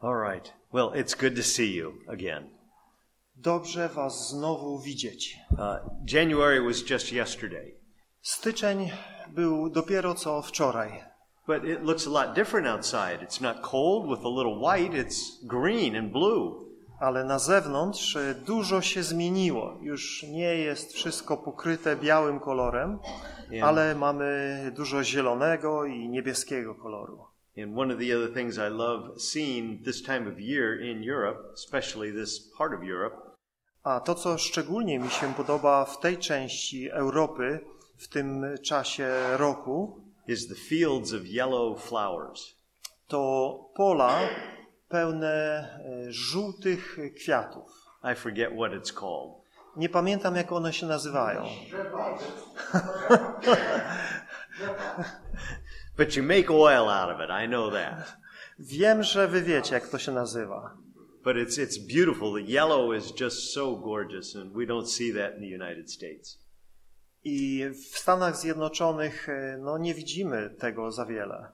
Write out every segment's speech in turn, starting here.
All right. Well, it's good to see you again. Dobrze was znowu widzieć. Uh, January was just yesterday, Styczeń był dopiero co wczoraj, but it looks a lot different outside. It's not cold with a little white, it's green and blue. ale na zewnątrz dużo się zmieniło. Już nie jest wszystko pokryte białym kolorem, ale mamy dużo zielonego i niebieskiego koloru. And one of the other things I love seeing this time of year in Europe, especially this part of Europe, A to, co szczególnie mi się podoba w tej części Europy w tym czasie roku, is the fields of yellow flowers. to pola pełne e, żółtych kwiatów. I forget what it's called. Nie pamiętam, jak one się nazywają. But you make oil out of it, I know that. Wiem, że wy wiecie, jak to się nazywa. But it's, it's beautiful. The yellow is just so gorgeous, and we don't see that in the United States. I w Stanach Zjednoczonych e, no, nie widzimy tego za wiele.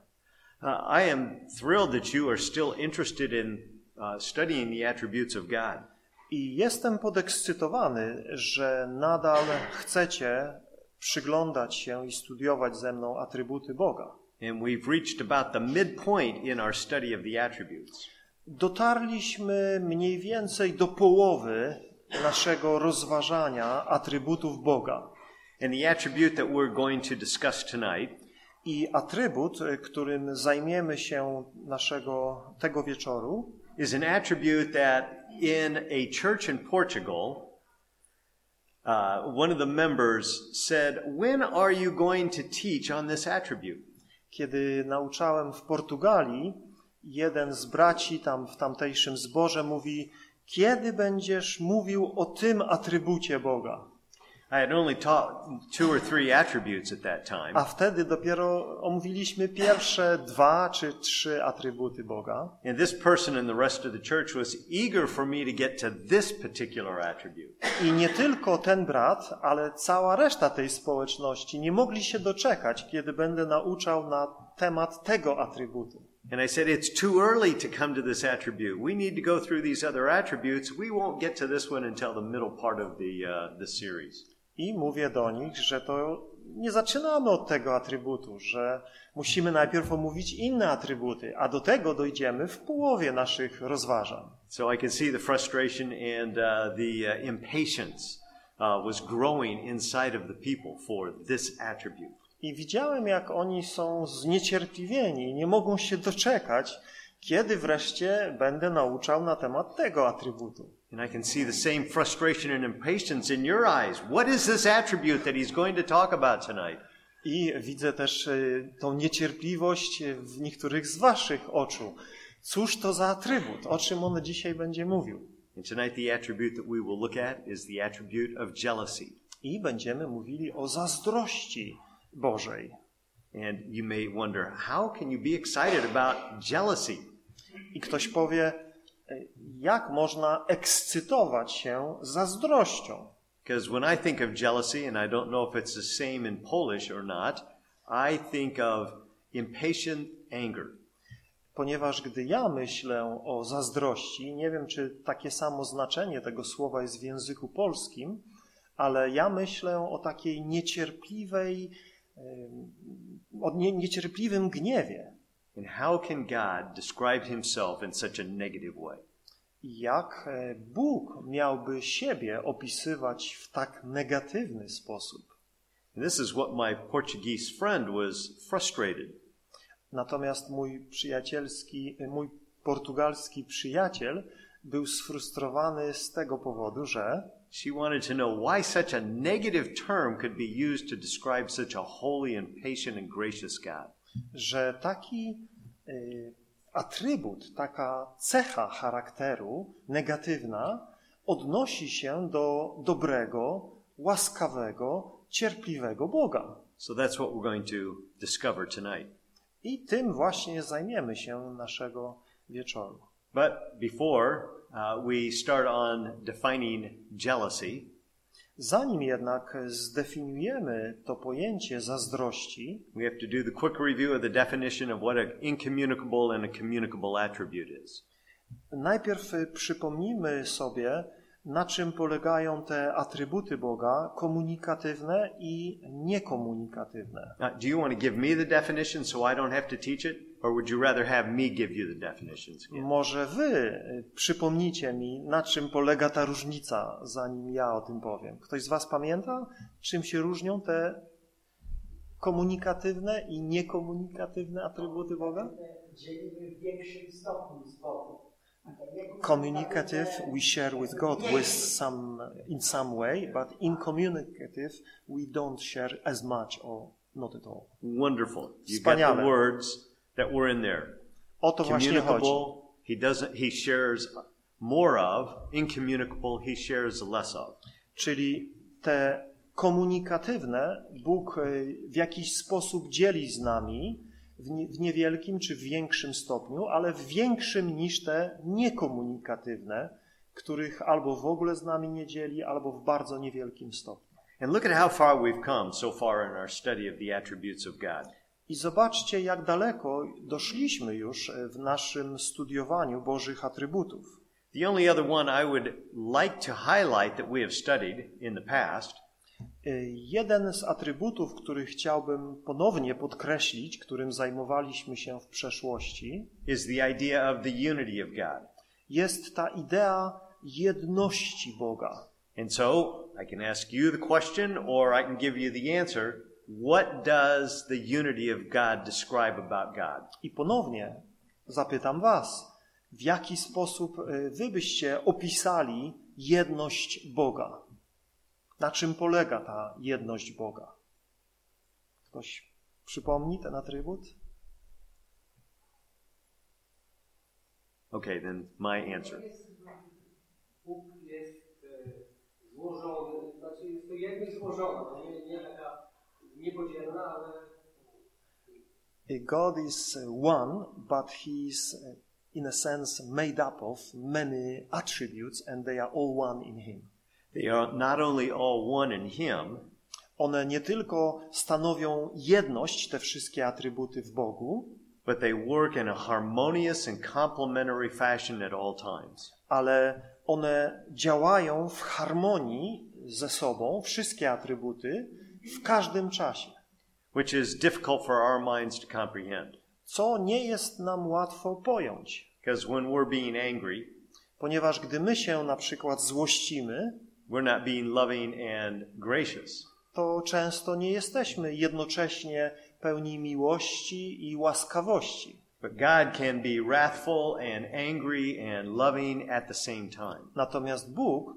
Uh, I am thrilled that you are still interested in uh, studying the attributes of God. I jestem podekscytowany, że nadal chcecie przyglądać się i studiować ze mną atrybuty Boga. And we've reached about the midpoint in our study of the attributes. Dotarliśmy mniej więcej do połowy naszego rozważania atrybutów Boga. And the attribute that we're going to discuss tonight I atrybut, którym zajmiemy się naszego tego wieczoru, is an attribute that in a church in Portugal, uh, one of the members said, When are you going to teach on this attribute? Kiedy nauczałem w Portugalii, jeden z braci tam w tamtejszym zborze mówi: Kiedy będziesz mówił o tym atrybucie Boga? I had only taught two or three attributes at that time. A wtedy dopiero omówiliśmy pierwsze dwa czy trzy atrybuty Boga. And this person and the rest of the church was eager for me to get to this particular attribute. I nie tylko ten brat, ale cała reszta tej społeczności nie mogli się doczekać, kiedy będę nauczał na temat tego atrybutu. And I said, It's too early to come to this attribute. We need to go through these other attributes. We won't get to this one until the middle part of the, uh, the series. I mówię do nich, że to nie zaczynamy od tego atrybutu, że musimy najpierw omówić inne atrybuty, a do tego dojdziemy w połowie naszych rozważań. So I could see the frustration and uh, the uh, impatience uh, was growing inside of the people for this attribute. I widziałem, jak oni są zniecierpliwieni nie mogą się doczekać, kiedy wreszcie będę nauczał na temat tego atrybutu. And I can see the same frustration and impatience in your eyes. What is this attribute that he's going to talk about tonight? I widzę też y, tą niecierpliwość w niektórych z waszych oczu. Cóż to za atrybut? O czym on dzisiaj będzie mówił? And tonight, the attribute that we will look at is the attribute of jealousy. I będziemy mówili o zazdrości Bożej. And you may wonder, how can you be excited about jealousy? I ktoś powie, jak można ekscytować się zazdrością? Because when I think of jealousy, and I don't know if it's the same in Polish or not, I think of impatient anger. Ponieważ gdy ja myślę o zazdrości, nie wiem, czy takie samo znaczenie tego słowa jest w języku polskim, ale ja myślę o takiej niecierpliwej, o nie, niecierpliwym gniewie. And how can God describe himself in such a negative way? Jak e, Bóg miałby siebie opisywać w tak negatywny sposób? This is what my Portuguese friend was frustrated. Natomiast mój przyjacielski, mój portugalski przyjaciel był sfrustrowany z tego powodu, że She wanted to know why such a negative term could be used to describe such a holy and patient and gracious God. że taki y, atrybut, taka cecha charakteru negatywna odnosi się do dobrego, łaskawego, cierpliwego Boga. So that's what we're going to discover tonight. I tym właśnie zajmiemy się naszego wieczoru. But before uh, we start on defining jealousy, Zanim jednak zdefiniujemy to pojęcie zazdrości, we have to do the quick review of the definition of what an incommunicable and a communicable attribute is. Najpierw przypomnijmy sobie, na czym polegają te atrybuty Boga komunikatywne i niekomunikatywne. Do you want to give me the definition so I don't have to teach it? Or would you rather have me give you the definitions? again? Może wy y, przypomnicie mi, na czym polega ta różnica, zanim ja o tym powiem. Ktoś z was pamięta, czym się różnią te komunikatywne i niekomunikatywne atrybuty Boga? dzielimy w większym stopniu z Bogiem. communicative we share with God with some in some way, but in communicative we don't share as much or not at all. Wonderful. You got the Wspaniale. words that were in there. O to właśnie chodzi. He doesn't he shares more of, incommunicable, he shares less of. Czyli te komunikatywne Bóg y, w jakiś sposób dzieli z nami w niewielkim czy w większym stopniu, ale w większym niż te niekomunikatywne, których albo w ogóle z nami nie dzieli, albo w bardzo niewielkim stopniu. And look at how far we've come so far in our study of the attributes of God. I zobaczcie, jak daleko doszliśmy już e, w naszym studiowaniu Bożych atrybutów. The only other one I would like to highlight that we have studied in the past E, Jeden z atrybutów, który chciałbym ponownie podkreślić, którym zajmowaliśmy się w przeszłości, is the idea of the unity of God. jest ta idea jedności Boga. And so I can ask you the question or I can give you the answer. What does the unity of God describe about God? I ponownie zapytam Was, w jaki sposób e, Wy byście opisali jedność Boga? Na czym polega ta jedność Boga? Ktoś przypomni ten atrybut? Okay, then my answer. Bóg jest e, złożony, znaczy jest to jedność złożona, no nie, nie taka niepodzielna, ale God is uh, one, but he is uh, in a sense made up of many attributes and they are all one in him. They are not only all one in Him, One nie tylko stanowią jedność, te wszystkie atrybuty w Bogu, but they work in a harmonious and complementary fashion at all times. ale one działają w harmonii ze sobą, wszystkie atrybuty, w każdym czasie, which is difficult for our minds to comprehend. co nie jest nam łatwo pojąć, Because when we're being angry, ponieważ gdy my się na przykład złościmy, we're not being loving and gracious. to często nie jesteśmy jednocześnie pełni miłości i łaskawości. But God can be wrathful and angry and loving at the same time. Natomiast Bóg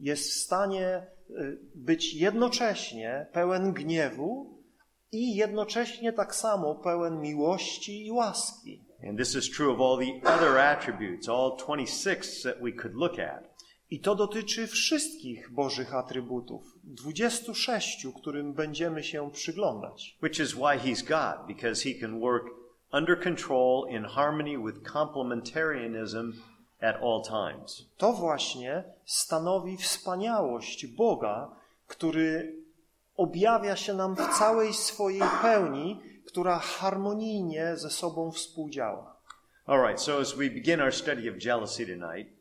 jest w stanie y, być jednocześnie pełen gniewu i jednocześnie tak samo pełen miłości i łaski. And this is true of all the other attributes, all 26 that we could look at. I to dotyczy wszystkich Bożych atrybutów, 26, którym będziemy się przyglądać. Which is why he's God, because he can work under control in harmony with complementarianism at all times. To właśnie stanowi wspaniałość Boga, który objawia się nam w całej swojej pełni, która harmonijnie ze sobą współdziała. All right, so as we begin our study of jealousy tonight,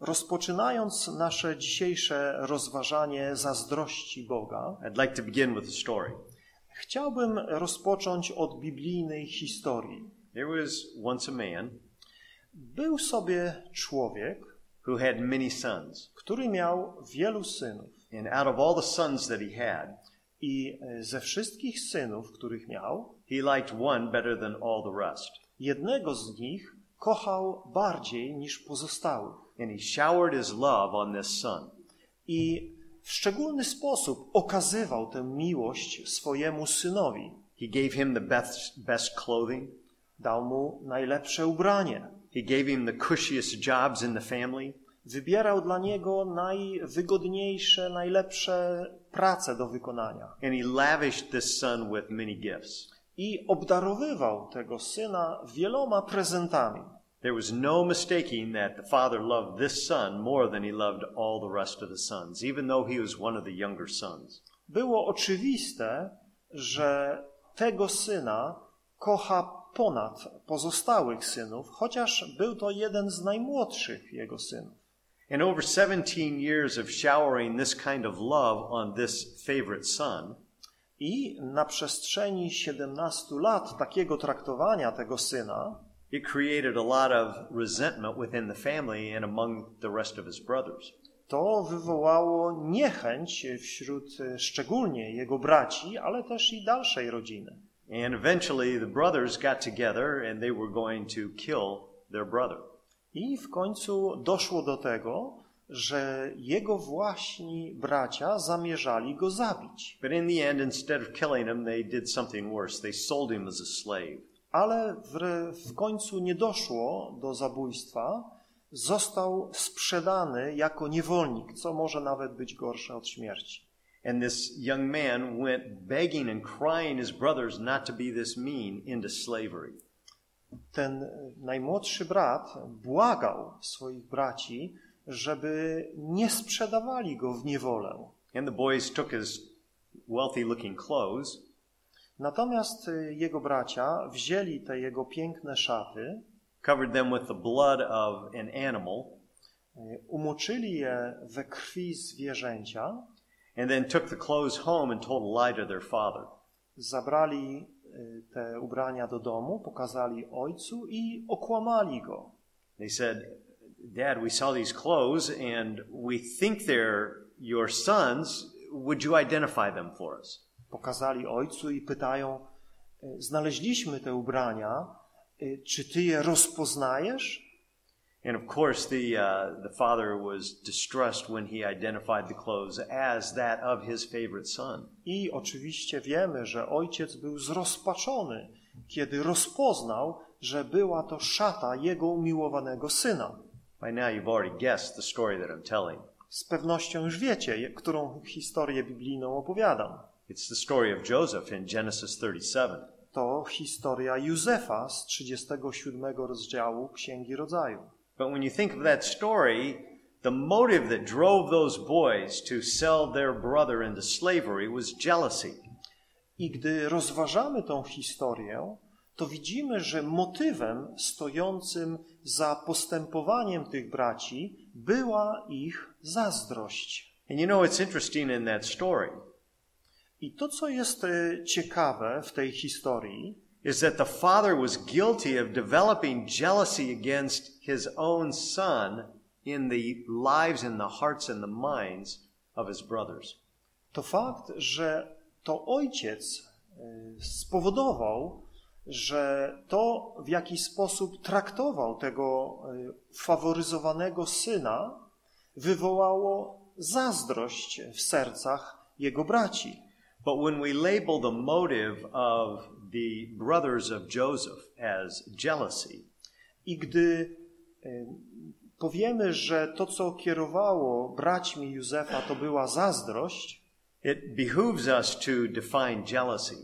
Rozpoczynając nasze dzisiejsze rozważanie zazdrości Boga, I'd like to begin with a story. chciałbym rozpocząć od biblijnej historii. There was once a man Był sobie człowiek, who had many sons, który miał wielu synów. and out of all the sons that he had, I e, ze wszystkich synów, których miał, he liked one better than all the rest. jednego z nich kochał bardziej niż pozostałych. And he showered his love on this son. I w szczególny sposób okazywał tę miłość swojemu synowi. He gave him the best, best clothing. Dał mu najlepsze ubranie. He gave him the cushiest jobs in the family. Wybierał dla niego najwygodniejsze, najlepsze prace do wykonania. And he lavished this son with many gifts. I obdarowywał tego syna wieloma prezentami. There was no mistaking that the father loved this son more than he loved all the rest of the sons, even though he was one of the younger sons. Było oczywiste, że tego syna kocha ponad pozostałych synów, chociaż był to jeden z najmłodszych jego synów. And over 17 years of showering this kind of love on this favorite son, I na przestrzeni 17 lat takiego traktowania tego syna, it created a lot of resentment within the family and among the rest of his brothers. to wywołało niechęć wśród e, szczególnie jego braci, ale też i dalszej rodziny. And eventually the brothers got together and they were going to kill their brother. I w końcu doszło do tego, że jego właśnie bracia zamierzali go zabić. But in the end, instead of killing him, they did something worse. They sold him as a slave. Ale w, w końcu nie doszło do zabójstwa, został sprzedany jako niewolnik, co może nawet być gorsze od śmierci. And this young man went begging and crying his brothers not to be this mean into slavery. Ten najmłodszy brat błagał swoich braci, żeby nie sprzedawali go w niewolę. And the boys took his wealthy looking clothes Natomiast jego bracia wzięli te jego piękne szaty, covered them with the blood of an animal, e, umoczyli je we krwi zwierzęcia, and then took the clothes home and told a lie to their father. zabrali e, te ubrania do domu, pokazali ojcu i okłamali go. They said, Dad, we saw these clothes and we think they're your sons. Would you identify them for us? Pokazali ojcu i pytają: e, Znaleźliśmy te ubrania, e, czy ty je rozpoznajesz? And of course, the, uh, the father was distressed when he identified the clothes as that of his favorite son. I oczywiście wiemy, że ojciec był zrozpaczony, kiedy rozpoznał, że była to szata jego umiłowanego syna. By now, you've already guessed the story that I'm telling. Z pewnością już wiecie, którą historię biblijną opowiadam. It's the story of Joseph in Genesis 37. To historia Józefa z 37 rozdziału Księgi Rodzaju. But when you think of that story, the motive that drove those boys to sell their brother into slavery was jealousy. I gdy rozważamy tą historię, to widzimy, że motywem stojącym za postępowaniem tych braci była ich zazdrość. And you know what's interesting in that story I to, co jest e, ciekawe w tej historii, is that the father was guilty of developing jealousy against his own son in the lives and the hearts and the minds of his brothers. to fakt, że to ojciec spowodował, że to, w jaki sposób traktował tego faworyzowanego syna, wywołało zazdrość w sercach jego braci. But when we label the motive of the brothers of Joseph as jealousy, I gdy e, powiemy, że to, co kierowało braćmi Józefa, to była zazdrość, it behooves us to define jealousy.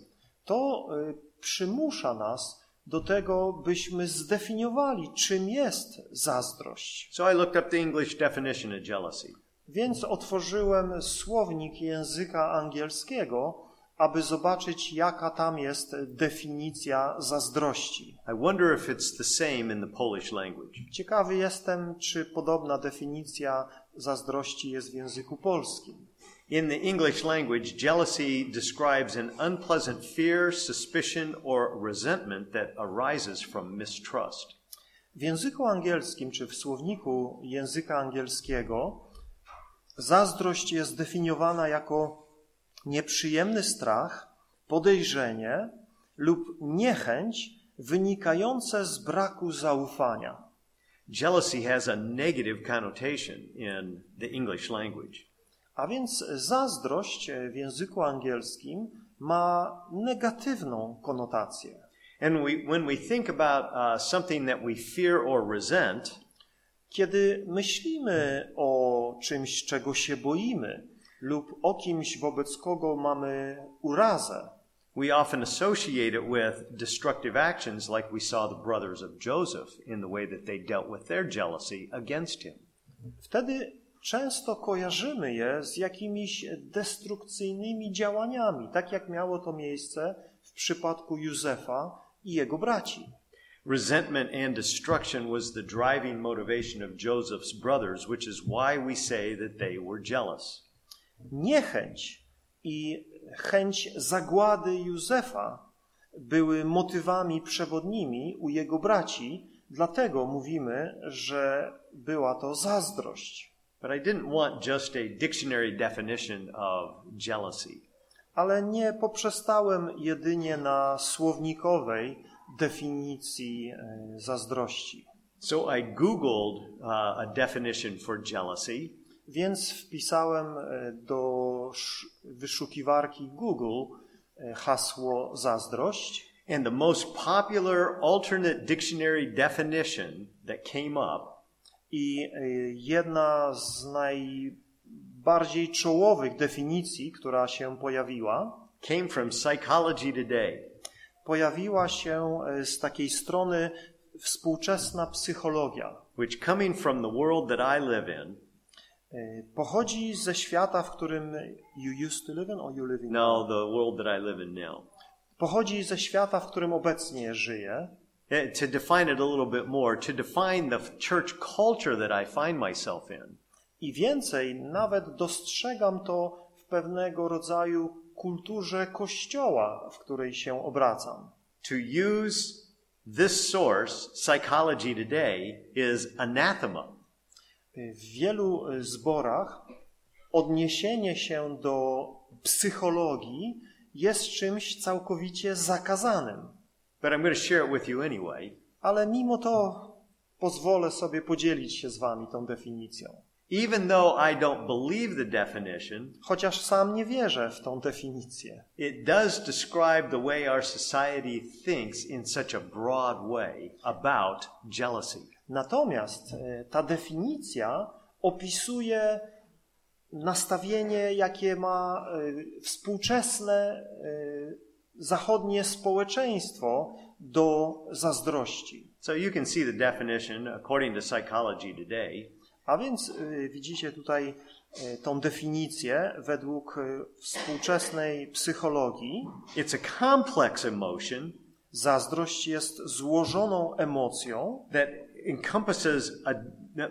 to e, przymusza nas do tego, byśmy zdefiniowali, czym jest zazdrość. So I looked up the English definition of jealousy. Więc otworzyłem słownik języka angielskiego, aby zobaczyć, jaka tam jest definicja zazdrości. I wonder if it's the same in the Polish language. Ciekawy jestem, czy podobna definicja zazdrości jest w języku polskim. In the English language, jealousy describes an unpleasant fear, suspicion, or resentment that arises from mistrust. W języku angielskim, czy w słowniku języka angielskiego, zazdrość jest definiowana jako nieprzyjemny strach, podejrzenie lub niechęć wynikające z braku zaufania. Jealousy has a negative connotation in the English language. A więc zazdrość w języku angielskim ma negatywną konotację. And we, when we think about uh, something that we fear or resent, Kiedy myślimy o czymś, czego się boimy, lub o kimś, wobec kogo mamy urazę, we often associate it with destructive actions like we saw the brothers of Joseph in the way that they dealt with their jealousy against him. wtedy często kojarzymy je z jakimiś destrukcyjnymi działaniami, tak jak miało to miejsce w przypadku Józefa i jego braci. Resentment and destruction was the driving motivation of Joseph's brothers, which is why we say that they were jealous. Niechęć i chęć zagłady Józefa były motywami przewodnimi u jego braci, dlatego mówimy, że była to zazdrość. But I didn't want just a dictionary definition of jealousy. Ale nie poprzestałem jedynie na słownikowej definicji e, zazdrości. So I Googled uh, a definition for jealousy, Więc wpisałem e, do sz- wyszukiwarki Google e, hasło zazdrość and the most popular alternate dictionary definition that came up i e, jedna z najbardziej czołowych definicji, która się pojawiła, came from Psychology Today. pojawiła się z takiej strony współczesna psychologia. which coming from the world that I live in, Pochodzi ze świata, w którym you used to live in or you live in no, the world that I live in now. Pochodzi ze świata, w którym obecnie żyję. Eh, To define it a little bit more, to define the church culture that I find myself in, I więcej, nawet dostrzegam to w pewnego rodzaju kulturze kościoła, w której się obracam. to use this source, Psychology Today, is anathema. W wielu e, zborach odniesienie się do psychologii jest czymś całkowicie zakazanym. But I'm going to share it with you anyway. Ale mimo to pozwolę sobie podzielić się z wami tą definicją. Even though I don't believe the definition, Chociaż sam nie wierzę w tą definicję. it does describe the way our society thinks in such a broad way about jealousy. Natomiast e, ta definicja opisuje nastawienie, jakie ma e, współczesne e, zachodnie społeczeństwo do zazdrości. So you can see the definition according to Psychology Today. A więc widzicie tutaj tą definicję według współczesnej psychologii. It's a complex emotion Zazdrość jest złożoną emocją, that encompasses a,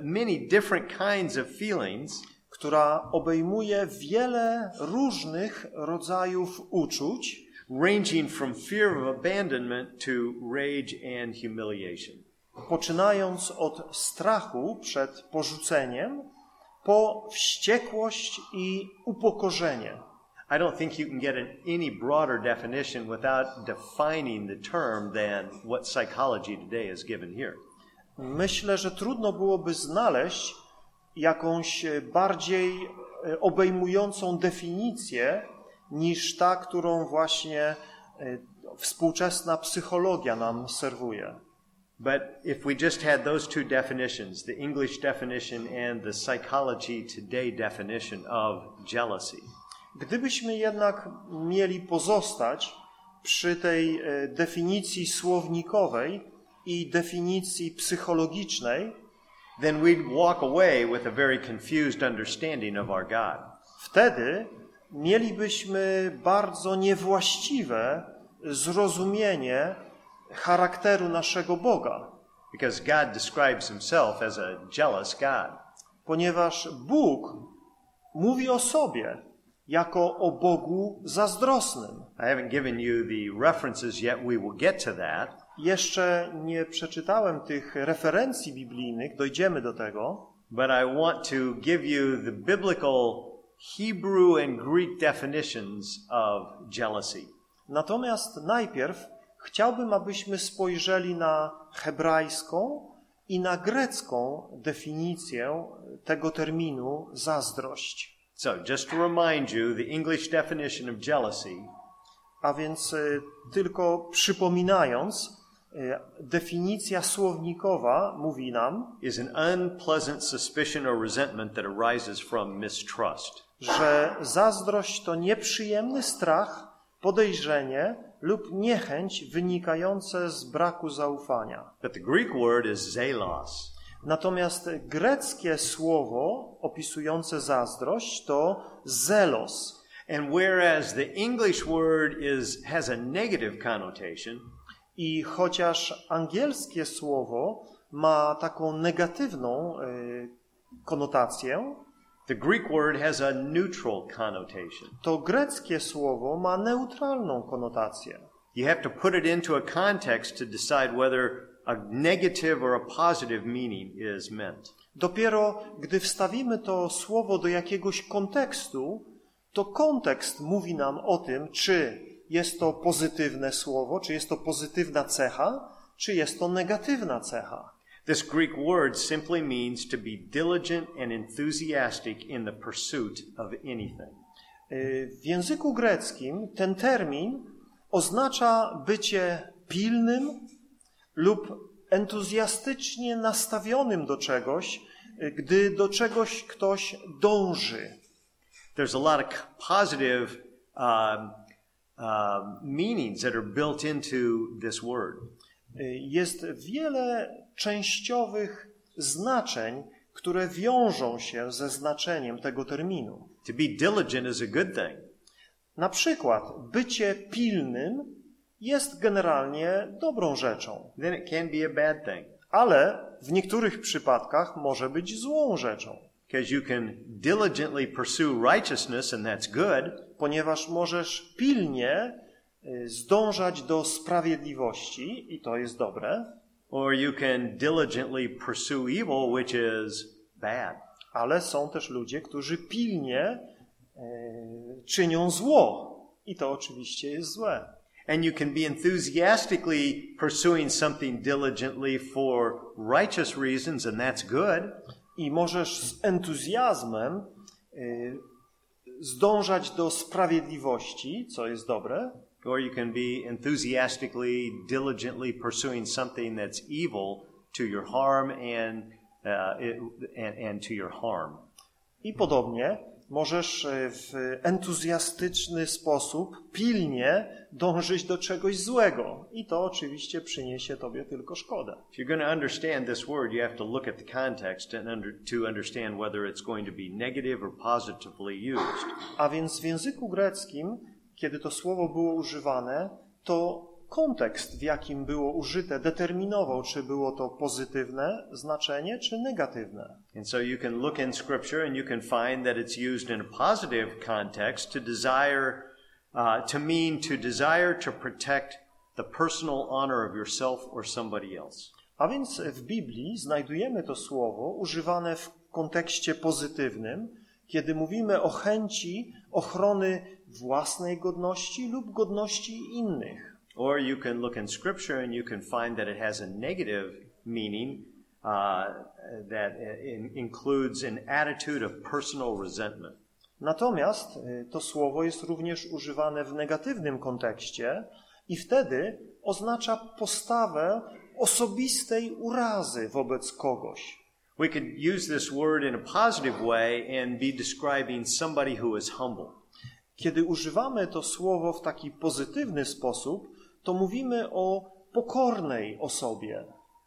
many different kinds of feelings która obejmuje wiele różnych rodzajów uczuć, ranging from fear of abandonment to rage and humiliation. poczynając od strachu przed porzuceniem, po wściekłość i upokorzenie. I don't think you can get an, any broader definition without defining the term than what psychology today has given here. Myślę, że trudno byłoby znaleźć jakąś bardziej e, obejmującą definicję niż ta, którą właśnie e, współczesna psychologia nam serwuje. But if we just had those two definitions, the English definition and the psychology today definition of jealousy, Gdybyśmy jednak mieli pozostać przy tej e, definicji słownikowej i definicji psychologicznej, then we'd walk away with a very confused understanding of our God. wtedy mielibyśmy bardzo niewłaściwe zrozumienie charakteru naszego Boga, Because God describes himself as a jealous God. ponieważ Bóg mówi o sobie jako o Bogu zazdrosnym. I haven't given you the references yet. We will get to that. Jeszcze nie przeczytałem tych referencji biblijnych, dojdziemy do tego, But I want to give you the biblical Hebrew and Greek definitions of jealousy. Natomiast najpierw chciałbym, abyśmy spojrzeli na hebrajską i na grecką definicję tego terminu zazdrość. So, just to remind you, the English definition of jealousy A więc y, tylko przypominając, definicja słownikowa mówi nam, is an unpleasant suspicion or resentment that arises from mistrust. że zazdrość to nieprzyjemny strach, podejrzenie lub niechęć wynikające z braku zaufania. But the Greek word is zelos. Natomiast greckie słowo opisujące zazdrość to zelos. And whereas the English word is, has a negative connotation, I chociaż angielskie słowo ma taką negatywną y, konotację, the Greek word has a neutral connotation. to greckie słowo ma neutralną konotację. You have to put it into a context to decide whether a negative or a positive meaning is meant. Dopiero gdy wstawimy to słowo do jakiegoś kontekstu, to kontekst mówi nam o tym, czy jest to pozytywne słowo, czy jest to pozytywna cecha, czy jest to negatywna cecha. This Greek word simply means to be diligent and enthusiastic in the pursuit of anything. Y, W języku greckim ten termin oznacza bycie pilnym lub entuzjastycznie nastawionym do czegoś, y, gdy do czegoś ktoś dąży. There's a lot of positive um, um, meanings that are built into this word. Y, Jest wiele częściowych znaczeń, które wiążą się ze znaczeniem tego terminu. To be diligent is a good thing. Na przykład bycie pilnym jest generalnie dobrą rzeczą, Then it can be a bad thing ale w niektórych przypadkach może być złą rzeczą, because you can diligently pursue righteousness and that's good, ponieważ możesz pilnie y, zdążać do sprawiedliwości i to jest dobre, or you can diligently pursue evil, which is bad. ale są też ludzie, którzy pilnie y, czynią zło i to oczywiście jest złe. And you can be enthusiastically pursuing something diligently for righteous reasons, and that's good. I możesz z entuzjazmem y, zdążać do sprawiedliwości, co jest dobre, Or you can be enthusiastically, diligently pursuing something that's evil to your harm and, uh, and, and to your harm. I podobnie możesz y, w entuzjastyczny sposób pilnie dążyć do czegoś złego. I to oczywiście przyniesie tobie tylko szkodę. If you're going to understand this word, you have to look at the context and under, to understand whether it's going to be negative or positively used. A więc w języku greckim, kiedy to słowo było używane, to kontekst, w jakim było użyte, determinował, czy było to pozytywne znaczenie, czy negatywne. And so you can look in Scripture and you can find that it's used in a positive context to desire, uh, to mean to desire to protect the personal honor of yourself or somebody else. A więc w Biblii znajdujemy to słowo używane w kontekście pozytywnym, kiedy mówimy o chęci ochrony własnej godności lub godności innych. Or you can look in Scripture and you can find that it has a negative meaning uh, that in, includes an attitude of personal resentment. Natomiast y, to słowo jest również używane w negatywnym kontekście i wtedy oznacza postawę osobistej urazy wobec kogoś. We could use this word in a positive way and be describing somebody who is humble. Kiedy używamy to słowo w taki pozytywny sposób, to mówimy o pokornej osobie.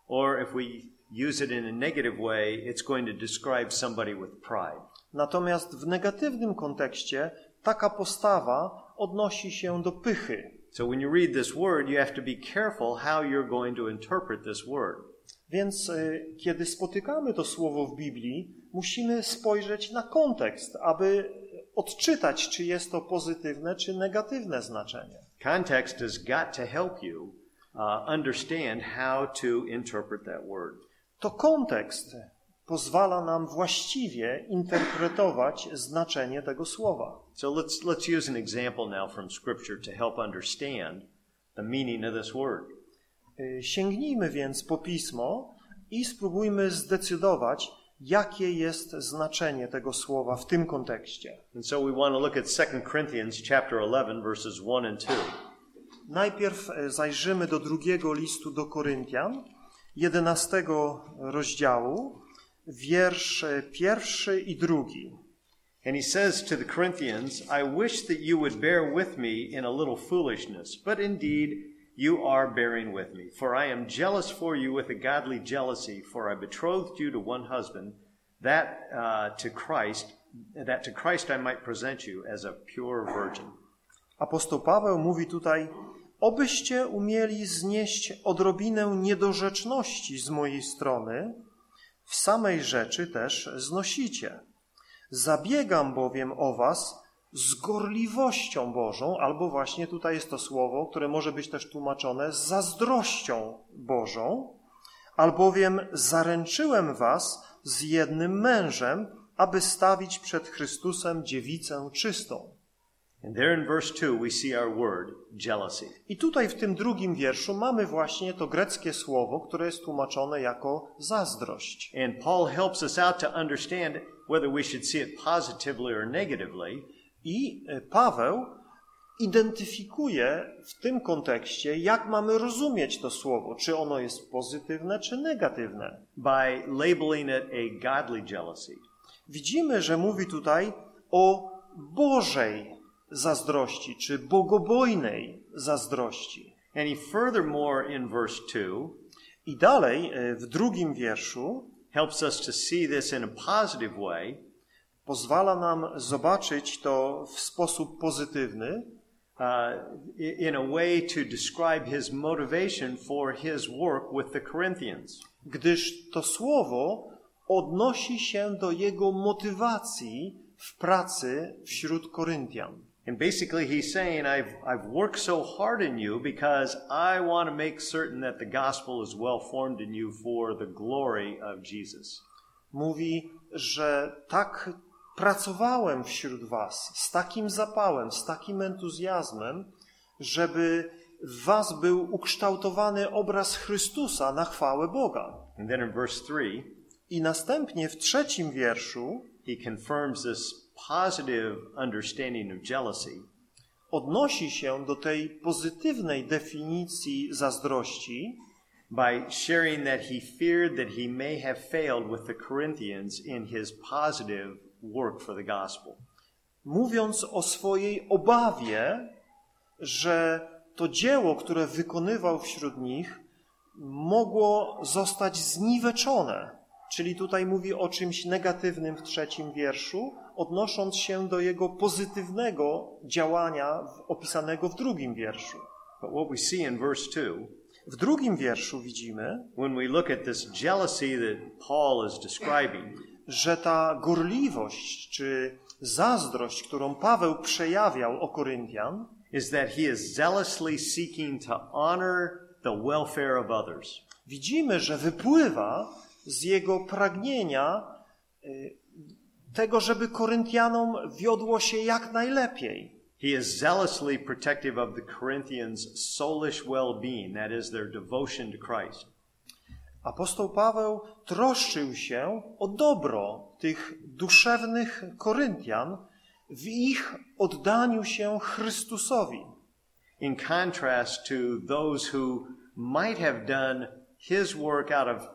Or if we use it in a negative way, it's going to describe somebody with pride. Natomiast w negatywnym kontekście taka postawa odnosi się do pychy. So when you read this word, you have to be careful how you're going to interpret this word. Więc y, kiedy spotykamy to słowo w Biblii, musimy spojrzeć na kontekst, aby odczytać, czy jest to pozytywne, czy negatywne znaczenie. Context has got to help you uh, understand how to interpret that word. To kontekst pozwala nam właściwie interpretować znaczenie tego słowa. So let's let's use an example now from Scripture to help understand the meaning of this word. Y, Sięgnijmy więc po pismo i spróbujmy zdecydować, jakie jest znaczenie tego słowa w tym kontekście. And so we want to look at 2 Corinthians chapter 11 verses 1 and 2. Najpierw e, zajrzymy do drugiego listu do Koryntian, 11 rozdziału, wiersz e, pierwszy i drugi. And he says to the Corinthians, I wish that you would bear with me in a little foolishness, but indeed you are bearing with me. For I am jealous for you with a godly jealousy, for I betrothed you to one husband, that uh, to Christ, that to Christ I might present you as a pure virgin. Apostoł Paweł mówi tutaj: obyście umieli znieść odrobinę niedorzeczności z mojej strony, w samej rzeczy też znosicie. Zabiegam bowiem o was z gorliwością Bożą, albo właśnie tutaj jest to słowo, które może być też tłumaczone z zazdrością Bożą, albowiem zaręczyłem was z jednym mężem, aby stawić przed Chrystusem dziewicę czystą. And there in verse 2 we see our word, jealousy. I tutaj w tym drugim wierszu mamy właśnie to greckie słowo, które jest tłumaczone jako zazdrość. And Paul helps us out to understand whether we should see it positively or negatively. I e, Paweł identyfikuje w tym kontekście, jak mamy rozumieć to słowo, czy ono jest pozytywne, czy negatywne. by labeling it a godly jealousy. Widzimy, że mówi tutaj o Bożej zazdrości, czy bogobojnej zazdrości. And he furthermore in verse 2 I dalej e, w drugim wierszu helps us to see this in a positive way pozwala nam zobaczyć to w sposób pozytywny, uh, in a way to describe his motivation for his work with the Corinthians. gdyż to słowo odnosi się do jego motywacji w pracy wśród Koryntian. And basically, he's saying, I've, I've worked so hard in you because I want to make certain that the gospel is well formed in you for the glory of Jesus. Mówi, że tak pracowałem wśród was z takim zapałem, z takim entuzjazmem, żeby w was był ukształtowany obraz Chrystusa na chwałę Boga. And then in verse 3, I następnie w trzecim wierszu he confirms this positive understanding of jealousy odnosi się do tej pozytywnej definicji zazdrości, by sharing that he feared that he may have failed with the Corinthians in his positive work for the gospel. mówiąc o swojej obawie, że to dzieło, które wykonywał wśród nich, mogło zostać zniweczone. Czyli tutaj mówi o czymś negatywnym w trzecim wierszu, odnosząc się do jego pozytywnego działania opisanego w drugim wierszu. But what we see in verse 2, W drugim wierszu widzimy, when we look at this jealousy that Paul is describing, że ta gorliwość czy zazdrość, którą Paweł przejawiał o Koryntian, is that he is zealously seeking to honor the welfare of others. widzimy, że wypływa z jego pragnienia y, tego, żeby Koryntianom wiodło się jak najlepiej. He is zealously protective of the Corinthians' soulish well being, that is, their devotion to Christ. Apostoł Paweł troszczył się o dobro tych duszewnych Koryntian w ich oddaniu się Chrystusowi. in contrast to those who might have done his work out of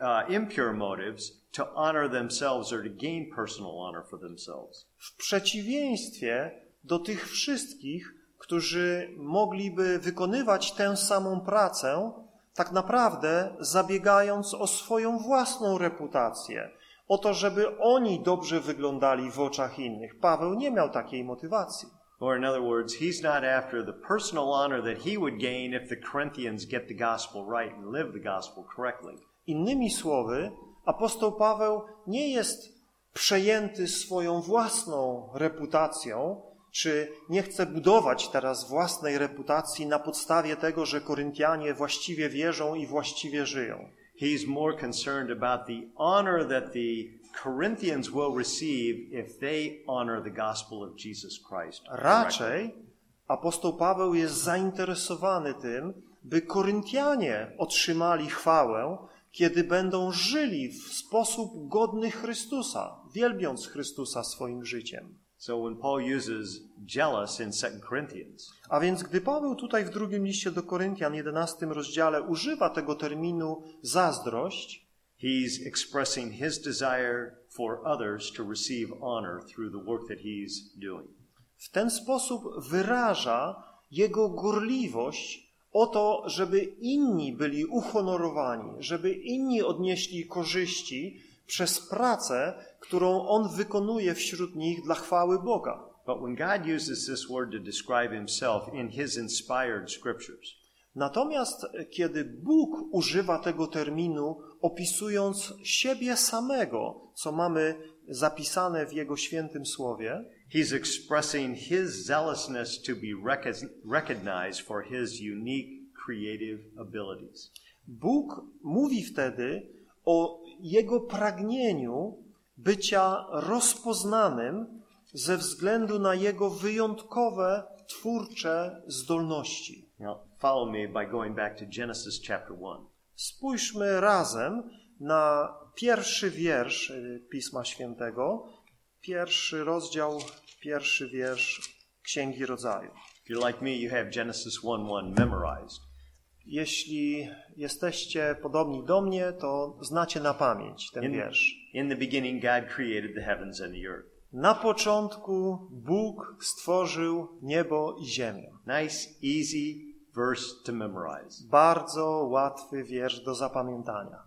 uh, impure motives to honor themselves or to gain personal honor for themselves. W przeciwieństwie do tych wszystkich, którzy mogliby wykonywać tę samą pracę, tak naprawdę zabiegając o swoją własną reputację, o to, żeby oni dobrze wyglądali w oczach innych. Paweł nie miał takiej motywacji. Or, in other words, he's not after the personal honor that he would gain if the Corinthians get the gospel right and live the gospel correctly. Innymi słowy, apostoł Paweł nie jest przejęty swoją własną reputacją, czy nie chce budować teraz własnej reputacji na podstawie tego, że Koryntianie właściwie wierzą i właściwie żyją. He's more concerned about the honor that the Corinthians will receive if they honor the gospel of Jesus Christ. Raczej apostoł Paweł jest zainteresowany tym, by Koryntianie otrzymali chwałę, kiedy będą żyli w sposób godny Chrystusa, wielbiąc Chrystusa swoim życiem. So when Paul uses jealous in 2 Corinthians, A więc gdy Paweł tutaj w drugim liście do Koryntian, 11 rozdziale, używa tego terminu zazdrość, he's expressing his desire for others to receive honor through the work that he's doing. w ten sposób wyraża jego gorliwość o to, żeby inni byli uhonorowani, żeby inni odnieśli korzyści przez pracę, którą on wykonuje wśród nich dla chwały Boga. But when God uses this word to describe himself in his inspired scriptures, Natomiast kiedy Bóg używa tego terminu, opisując siebie samego, co mamy zapisane w Jego świętym słowie, he's expressing his zealousness to be recog- recognized for his unique creative abilities. Bóg mówi wtedy o Jego pragnieniu bycia rozpoznanym ze względu na Jego wyjątkowe twórcze zdolności. Now, follow me by going back to Genesis chapter 1. Spójrzmy razem na pierwszy wiersz y, Pisma Świętego, pierwszy rozdział, pierwszy wiersz Księgi Rodzaju. If you're like me, you have Genesis 1 1 memorized. Jeśli jesteście podobni do mnie, to znacie na pamięć ten In, wiersz. in the beginning, God created the heavens and the earth. Na początku Bóg stworzył niebo i ziemię. Nice, easy verse to memorize. Bardzo łatwy wiersz do zapamiętania.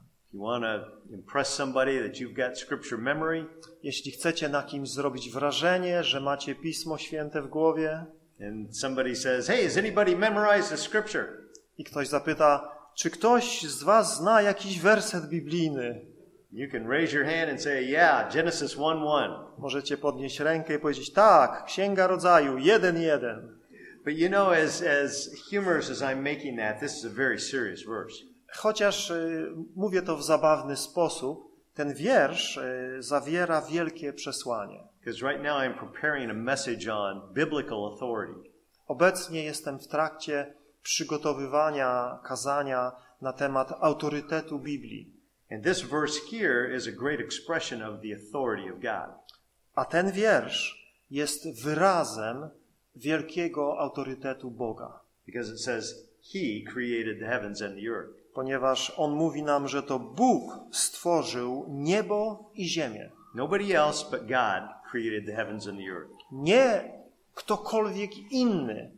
Jeśli chcecie na kimś zrobić wrażenie, że macie Pismo Święte w głowie and somebody says, Hey, has anybody memorized the scripture? I ktoś zapyta, czy ktoś z was zna jakiś werset biblijny, You can raise your hand and say, Yeah, Genesis 1 1. możecie podnieść rękę i powiedzieć, tak, Księga Rodzaju, jeden jeden. But you know, as, as humorous as I'm making that, this is a very serious verse. Chociaż y, mówię to w zabawny sposób, ten wiersz y, zawiera wielkie przesłanie. Because right now I'm preparing a message on biblical authority. Obecnie jestem w trakcie przygotowywania kazania na temat autorytetu Biblii. And this verse here is a great expression of the authority of God. A ten wiersz jest wyrazem wielkiego autorytetu Boga, Because it says, He created the heavens and the earth. ponieważ on mówi nam, że to Bóg stworzył niebo i ziemię. Nobody else but God created the heavens and the earth. Nie ktokolwiek inny,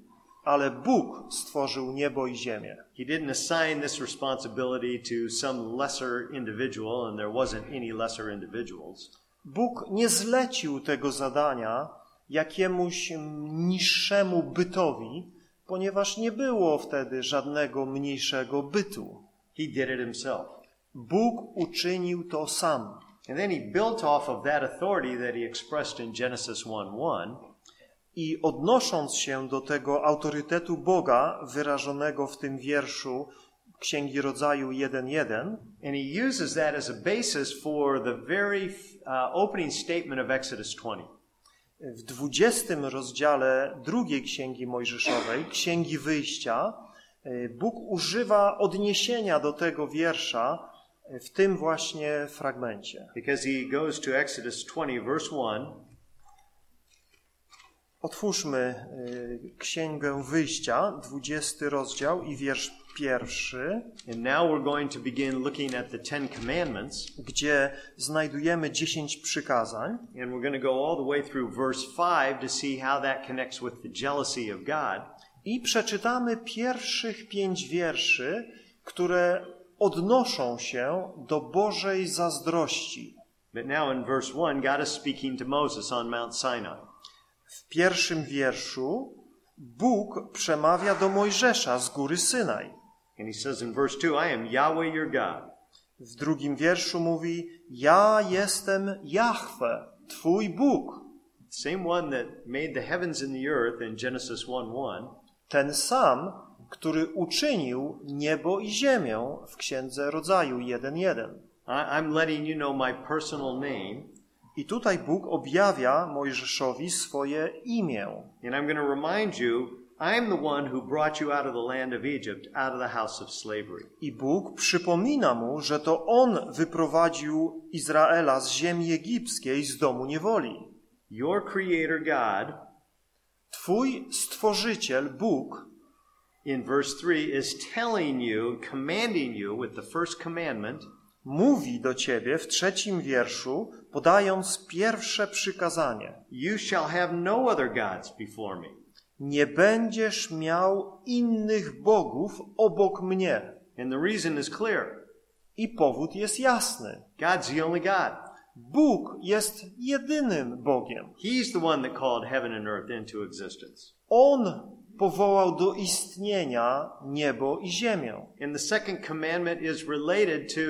ale Bóg stworzył niebo i ziemię. He didn't assign this responsibility to some lesser individual, and there wasn't any lesser individuals. Bóg nie zlecił tego zadania jakiemuś niższemu bytowi, ponieważ nie było wtedy żadnego mniejszego bytu. He did it himself. Bóg uczynił to sam. And then he built off of that authority that he expressed in Genesis 1 1. I odnosząc się do tego autorytetu Boga wyrażonego w tym wierszu Księgi Rodzaju 1.1, And he uses that as a basis for the very uh, opening statement of Exodus 20. w 20 rozdziale drugiej Księgi Mojżeszowej, Księgi Wyjścia, y, Bóg używa odniesienia do tego wiersza y, w tym właśnie fragmencie. Because he goes to Exodus 20, verse 1, Otwórzmy y, Księgę Wyjścia, 20 rozdział i wiersz pierwszy, and now we're going to begin looking at the Ten Commandments. gdzie znajdujemy 10 przykazań. And we're going to go all the way through verse 5 to see how that connects with the jealousy of God. I przeczytamy pierwszych pięć wierszy, które odnoszą się do Bożej zazdrości. But now in verse 1, God is speaking to Moses on Mount Sinai. W pierwszym wierszu Bóg przemawia do Mojżesza z góry Synaj. And he says in verse 2, I am Yahweh your God. W drugim wierszu mówi: Ja jestem Jahwe, Twój Bóg. Same one that made the heavens and the earth in Genesis 1 1. Ten sam, który uczynił niebo i ziemię w Księdze Rodzaju 1.1. I- I'm letting you know my personal name, I tutaj Bóg objawia Mojżeszowi swoje imię. and I'm going to remind you, I'm the one who brought you out of the land of Egypt, out of the house of slavery. I Bóg przypomina mu, że to On wyprowadził Izraela z ziemi egipskiej, z domu niewoli. Your creator God, Twój stworzyciel, Bóg, in verse 3, is telling you, commanding you with the first commandment, mówi do ciebie w trzecim wierszu, podając pierwsze przykazanie. You shall have no other gods before me. Nie będziesz miał innych bogów obok mnie. And the reason is clear I powód jest jasny. God's the only God. Bóg jest jedynym Bogiem. He's the one that called heaven and earth into existence. On powołał do istnienia niebo i ziemię. And the second commandment is related to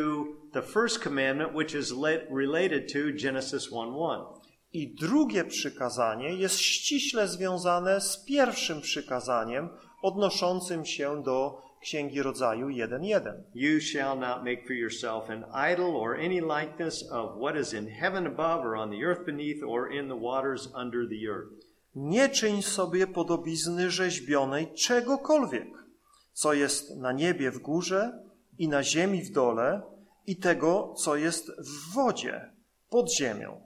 the first commandment, which is related to Genesis 1 1. I drugie przykazanie jest ściśle związane z pierwszym przykazaniem odnoszącym się do Księgi Rodzaju 1.1. You shall not make for yourself an idol or any likeness of what is in heaven above, or on the earth beneath, or in the waters under the earth. Nie czyń sobie podobizny rzeźbionej czegokolwiek, co jest na niebie w górze i na ziemi w dole i tego, co jest w wodzie pod ziemią.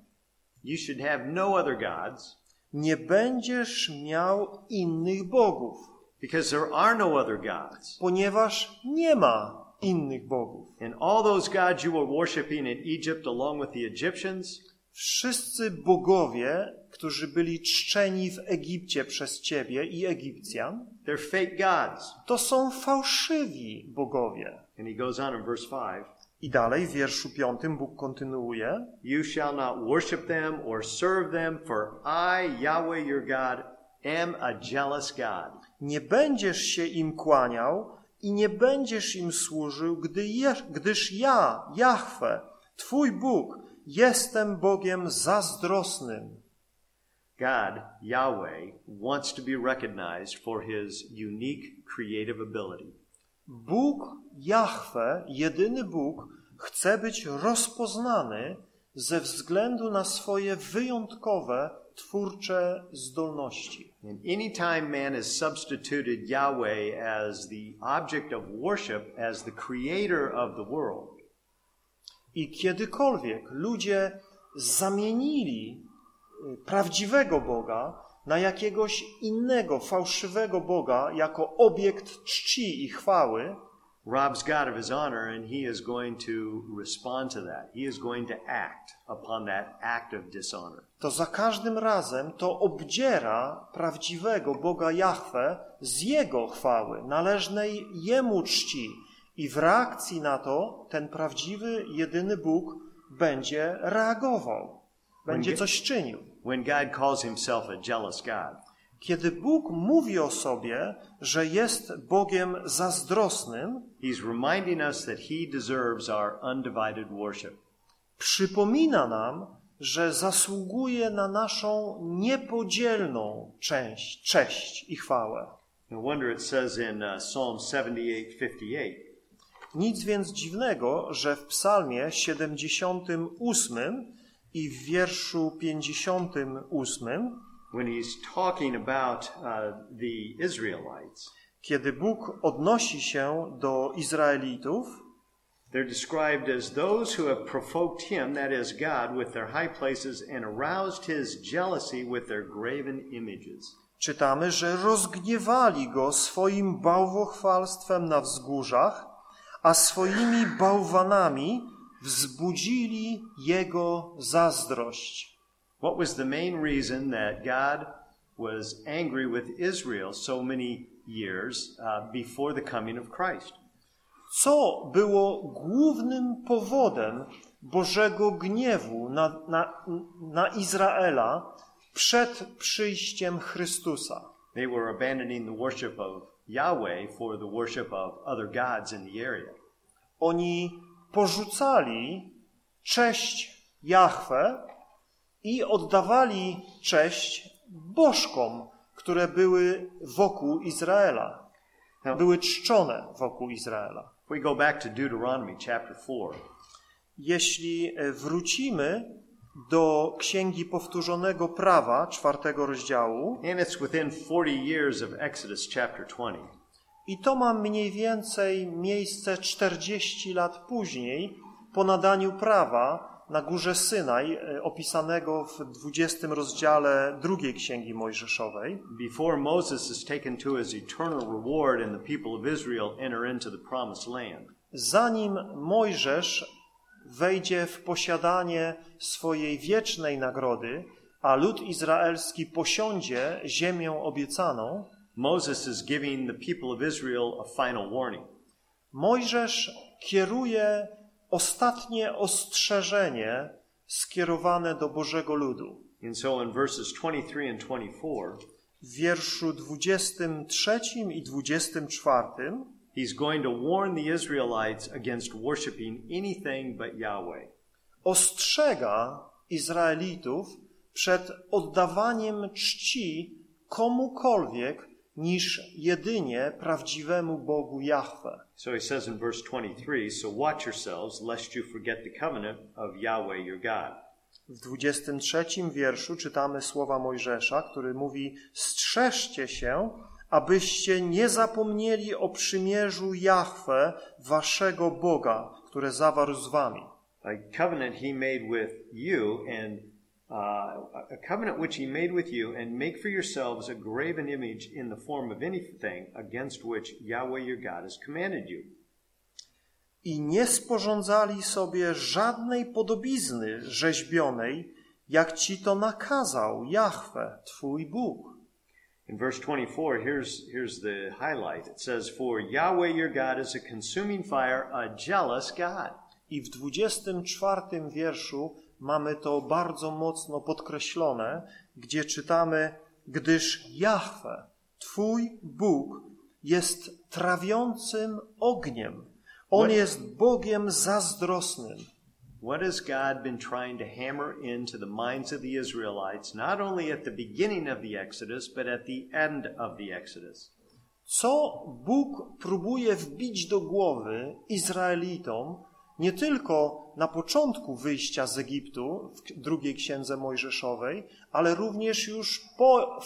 You should have no other gods, Nie będziesz miał innych bogów, because there are no other gods. ponieważ nie ma innych bogów. And all those gods you were worshiping in Egypt along with the Egyptians, Wszyscy bogowie, którzy byli czczeni w Egipcie przez ciebie i Egipcjan, they're fake gods. to są fałszywi bogowie. And he goes on in verse 5 I dalej w wierszu piątym Bóg kontynuuje: You shall not worship them or serve them, for I, Yahweh your God, am a jealous God. Nie będziesz się im kłaniał i nie będziesz im służył, gdy je, gdyż ja, Jahwe, Twój Bóg, jestem Bogiem zazdrosnym. God, Yahweh, wants to be recognized for his unique creative ability. Bóg, Jahwe, jedyny Bóg, chce być rozpoznany ze względu na swoje wyjątkowe, twórcze zdolności. And anytime man has substituted Yahweh as the object of worship, as the creator of the world, I kiedykolwiek ludzie zamienili y, prawdziwego Boga na jakiegoś innego, fałszywego Boga jako obiekt czci i chwały, robs God of his honor, and he is going to respond to that. He is going to act upon that act of dishonor. to za każdym razem to obdziera prawdziwego Boga Jahwe z Jego chwały, należnej Jemu czci. I w reakcji na to ten prawdziwy, jedyny Bóg będzie reagował, będzie coś czynił. When God calls himself a jealous God, Kiedy Bóg mówi o sobie, że jest Bogiem zazdrosnym, he's reminding us that he deserves our undivided worship. przypomina nam, że zasługuje na naszą niepodzielną część, cześć i chwałę. No wonder it says in uh, Psalm 78:58, Nic więc dziwnego, że w Psalmie 78 i w wierszu 58, when he's talking about uh, the Israelites, kiedy Bóg odnosi się do Izraelitów, they're described as those who have provoked him, that is God, with their high places and aroused his jealousy with their graven images. czytamy, że rozgniewali go swoim bałwochwalstwem na wzgórzach, a swoimi bałwanami wzbudzili jego zazdrość. What was the main reason that God was angry with Israel so many years uh, before the coming of Christ? Co było głównym powodem Bożego gniewu na, na, na Izraela przed przyjściem Chrystusa? They were abandoning the worship of Yahweh for the worship of other gods in the area. Oni porzucali cześć Jahwe i oddawali cześć bożkom, które były wokół Izraela. Były czczone wokół Izraela. We go back to Deuteronomy chapter 4, Jeśli e, wrócimy do Księgi Powtórzonego Prawa, czwartego rozdziału, and it's within 40 years of Exodus chapter 20, i to ma mniej więcej miejsce 40 lat później, po nadaniu prawa na górze Synaj, e, opisanego w 20 rozdziale drugiej Księgi Mojżeszowej, before Moses is taken to his eternal reward and the people of Israel enter into the promised land, zanim Mojżesz wejdzie w posiadanie swojej wiecznej nagrody, a lud izraelski posiądzie ziemię obiecaną, Moses is giving the people of Israel a final warning. Mojżesz kieruje ostatnie ostrzeżenie skierowane do Bożego ludu. And so in verses 23 and 24, W wierszu 23 i 24 he's going to warn the Israelites against worshiping anything but Yahweh. ostrzega Izraelitów przed oddawaniem czci komukolwiek niż jedynie prawdziwemu Bogu Jahwe. So he says in verse 23 So watch yourselves, lest you forget the covenant of Yahweh your God. W 23 wierszu czytamy słowa Mojżesza, który mówi: Strzeżcie się, abyście nie zapomnieli o przymierzu Jahwe, waszego Boga, które zawarł z wami. A covenant he made with you, and uh, a covenant which he made with you, and make for yourselves a graven image in the form of anything against which Yahweh your God has commanded you. I nie sporządzali sobie żadnej podobizny rzeźbionej, jak ci to nakazał Jahwe, twój Bóg. In verse 24, here's, here's the highlight. It says, For Yahweh your God is a consuming fire, a jealous God. I w 24 wierszu mamy to bardzo mocno podkreślone, gdzie czytamy, gdyż Jahwe, Twój Bóg, jest trawiącym ogniem. On What- jest Bogiem zazdrosnym. What has God been trying to hammer into the minds of the Israelites, not only at the beginning of the Exodus, but at the end of the Exodus? Co Bóg próbuje wbić do głowy Izraelitom, nie tylko na początku wyjścia z Egiptu, w drugiej księdze Mojżeszowej, ale również już po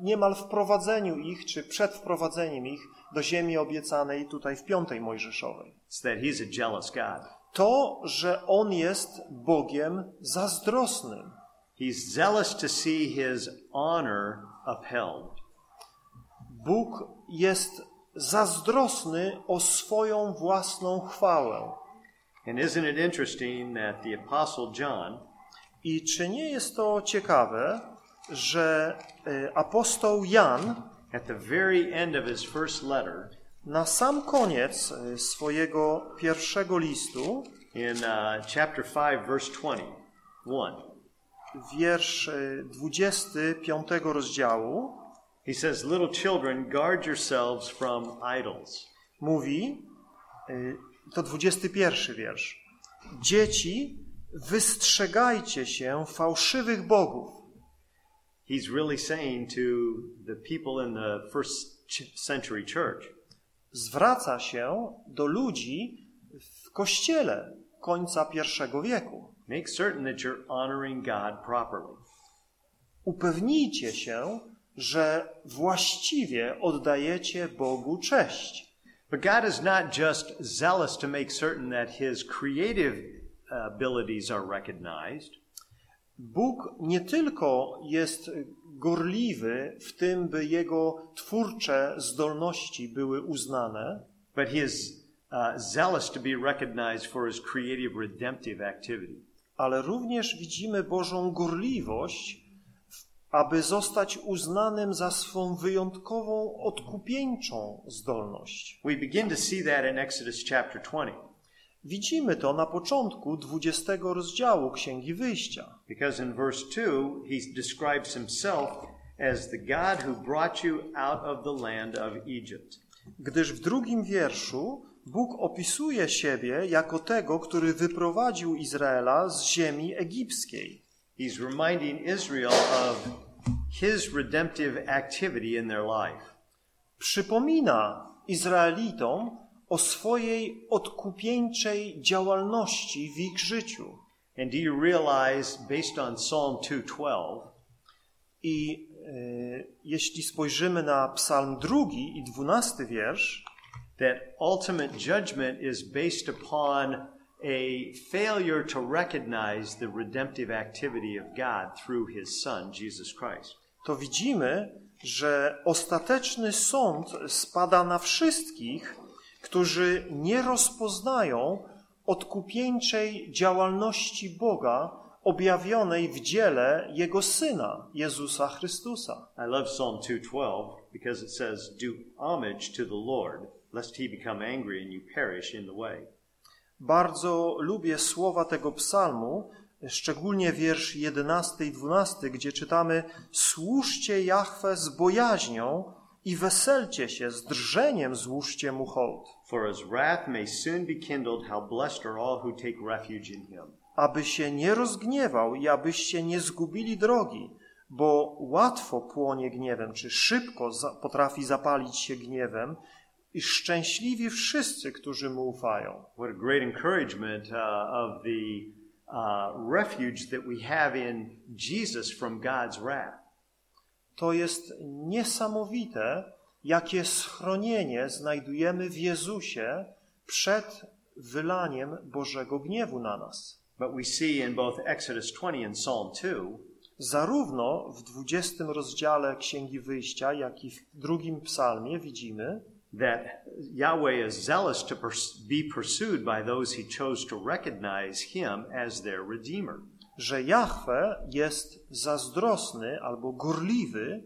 niemal wprowadzeniu ich, czy przed wprowadzeniem ich do ziemi obiecanej tutaj w piątej Mojżeszowej. To, że On jest Bogiem zazdrosnym. He's zealous to see His honor upheld. Bóg jest zazdrosny o swoją własną chwałę. And isn't it interesting that the Apostle John, I czy nie jest to ciekawe, że e, apostoł Jan at the very end of his first letter, na sam koniec e, swojego pierwszego listu, in uh, chapter 5, verse 21, wiersz e, 25 rozdziału, he says, Little children, guard yourselves from idols. mówi, e, to 21 wiersz, dzieci, wystrzegajcie się fałszywych bogów. He's really saying to the people in the first century church, Zwraca się do ludzi w kościele końca pierwszego wieku. make certain that you're honoring God properly. Upewnijcie się, że właściwie oddajecie Bogu cześć. But God is not just zealous to make certain that his creative uh, abilities are recognized, Bóg nie tylko jest gorliwy w tym, by jego twórcze zdolności były uznane, but he is uh, zealous to be recognized for his creative redemptive activity. ale również widzimy Bożą gorliwość, aby zostać uznanym za swą wyjątkową, odkupieńczą zdolność. We begin to see that in Exodus chapter 20, Widzimy to na początku 20 rozdziału Księgi Wyjścia. because in verse 2, he describes himself as the God who brought you out of the land of Egypt. Gdyż w drugim wierszu Bóg opisuje siebie jako tego, który wyprowadził Izraela z ziemi egipskiej. He's reminding Israel of his redemptive activity in their life. Przypomina Izraelitom o swojej odkupieńczej działalności w ich życiu. And do you realize, based on Psalm 212, I e, jeśli spojrzymy na Psalm drugi i dwunasty wiersz, that ultimate judgment is based upon a failure to recognize the redemptive activity of God through his Son, Jesus Christ. to widzimy, że ostateczny sąd spada na wszystkich, którzy nie rozpoznają odkupieńczej działalności Boga objawionej w dziele Jego Syna, Jezusa Chrystusa. I love Psalm 212 because it says, Do homage to the Lord, lest he become angry and you perish in the way. Bardzo lubię słowa tego psalmu, szczególnie wiersz 11 i 12, gdzie czytamy Służcie Jahwe z bojaźnią i weselcie się, z drżeniem złóżcie mu hołd, For his wrath may soon be kindled. How blessed are all who take refuge in him. aby się nie rozgniewał i abyście nie zgubili drogi, bo łatwo płonie gniewem, czy szybko potrafi zapalić się gniewem i szczęśliwi wszyscy, którzy mu ufają. What a great encouragement uh, of the uh, refuge that we have in Jesus from God's wrath. To jest niesamowite, jakie schronienie znajdujemy w Jezusie przed wylaniem Bożego gniewu na nas. But we see in both Exodus 20 and Psalm 2 Zarówno w 20 rozdziale Księgi Wyjścia, jak i w drugim psalmie widzimy, that Yahweh is zealous to be pursued by those he chose to recognize him as their Redeemer. że Jahwe jest zazdrosny albo gorliwy,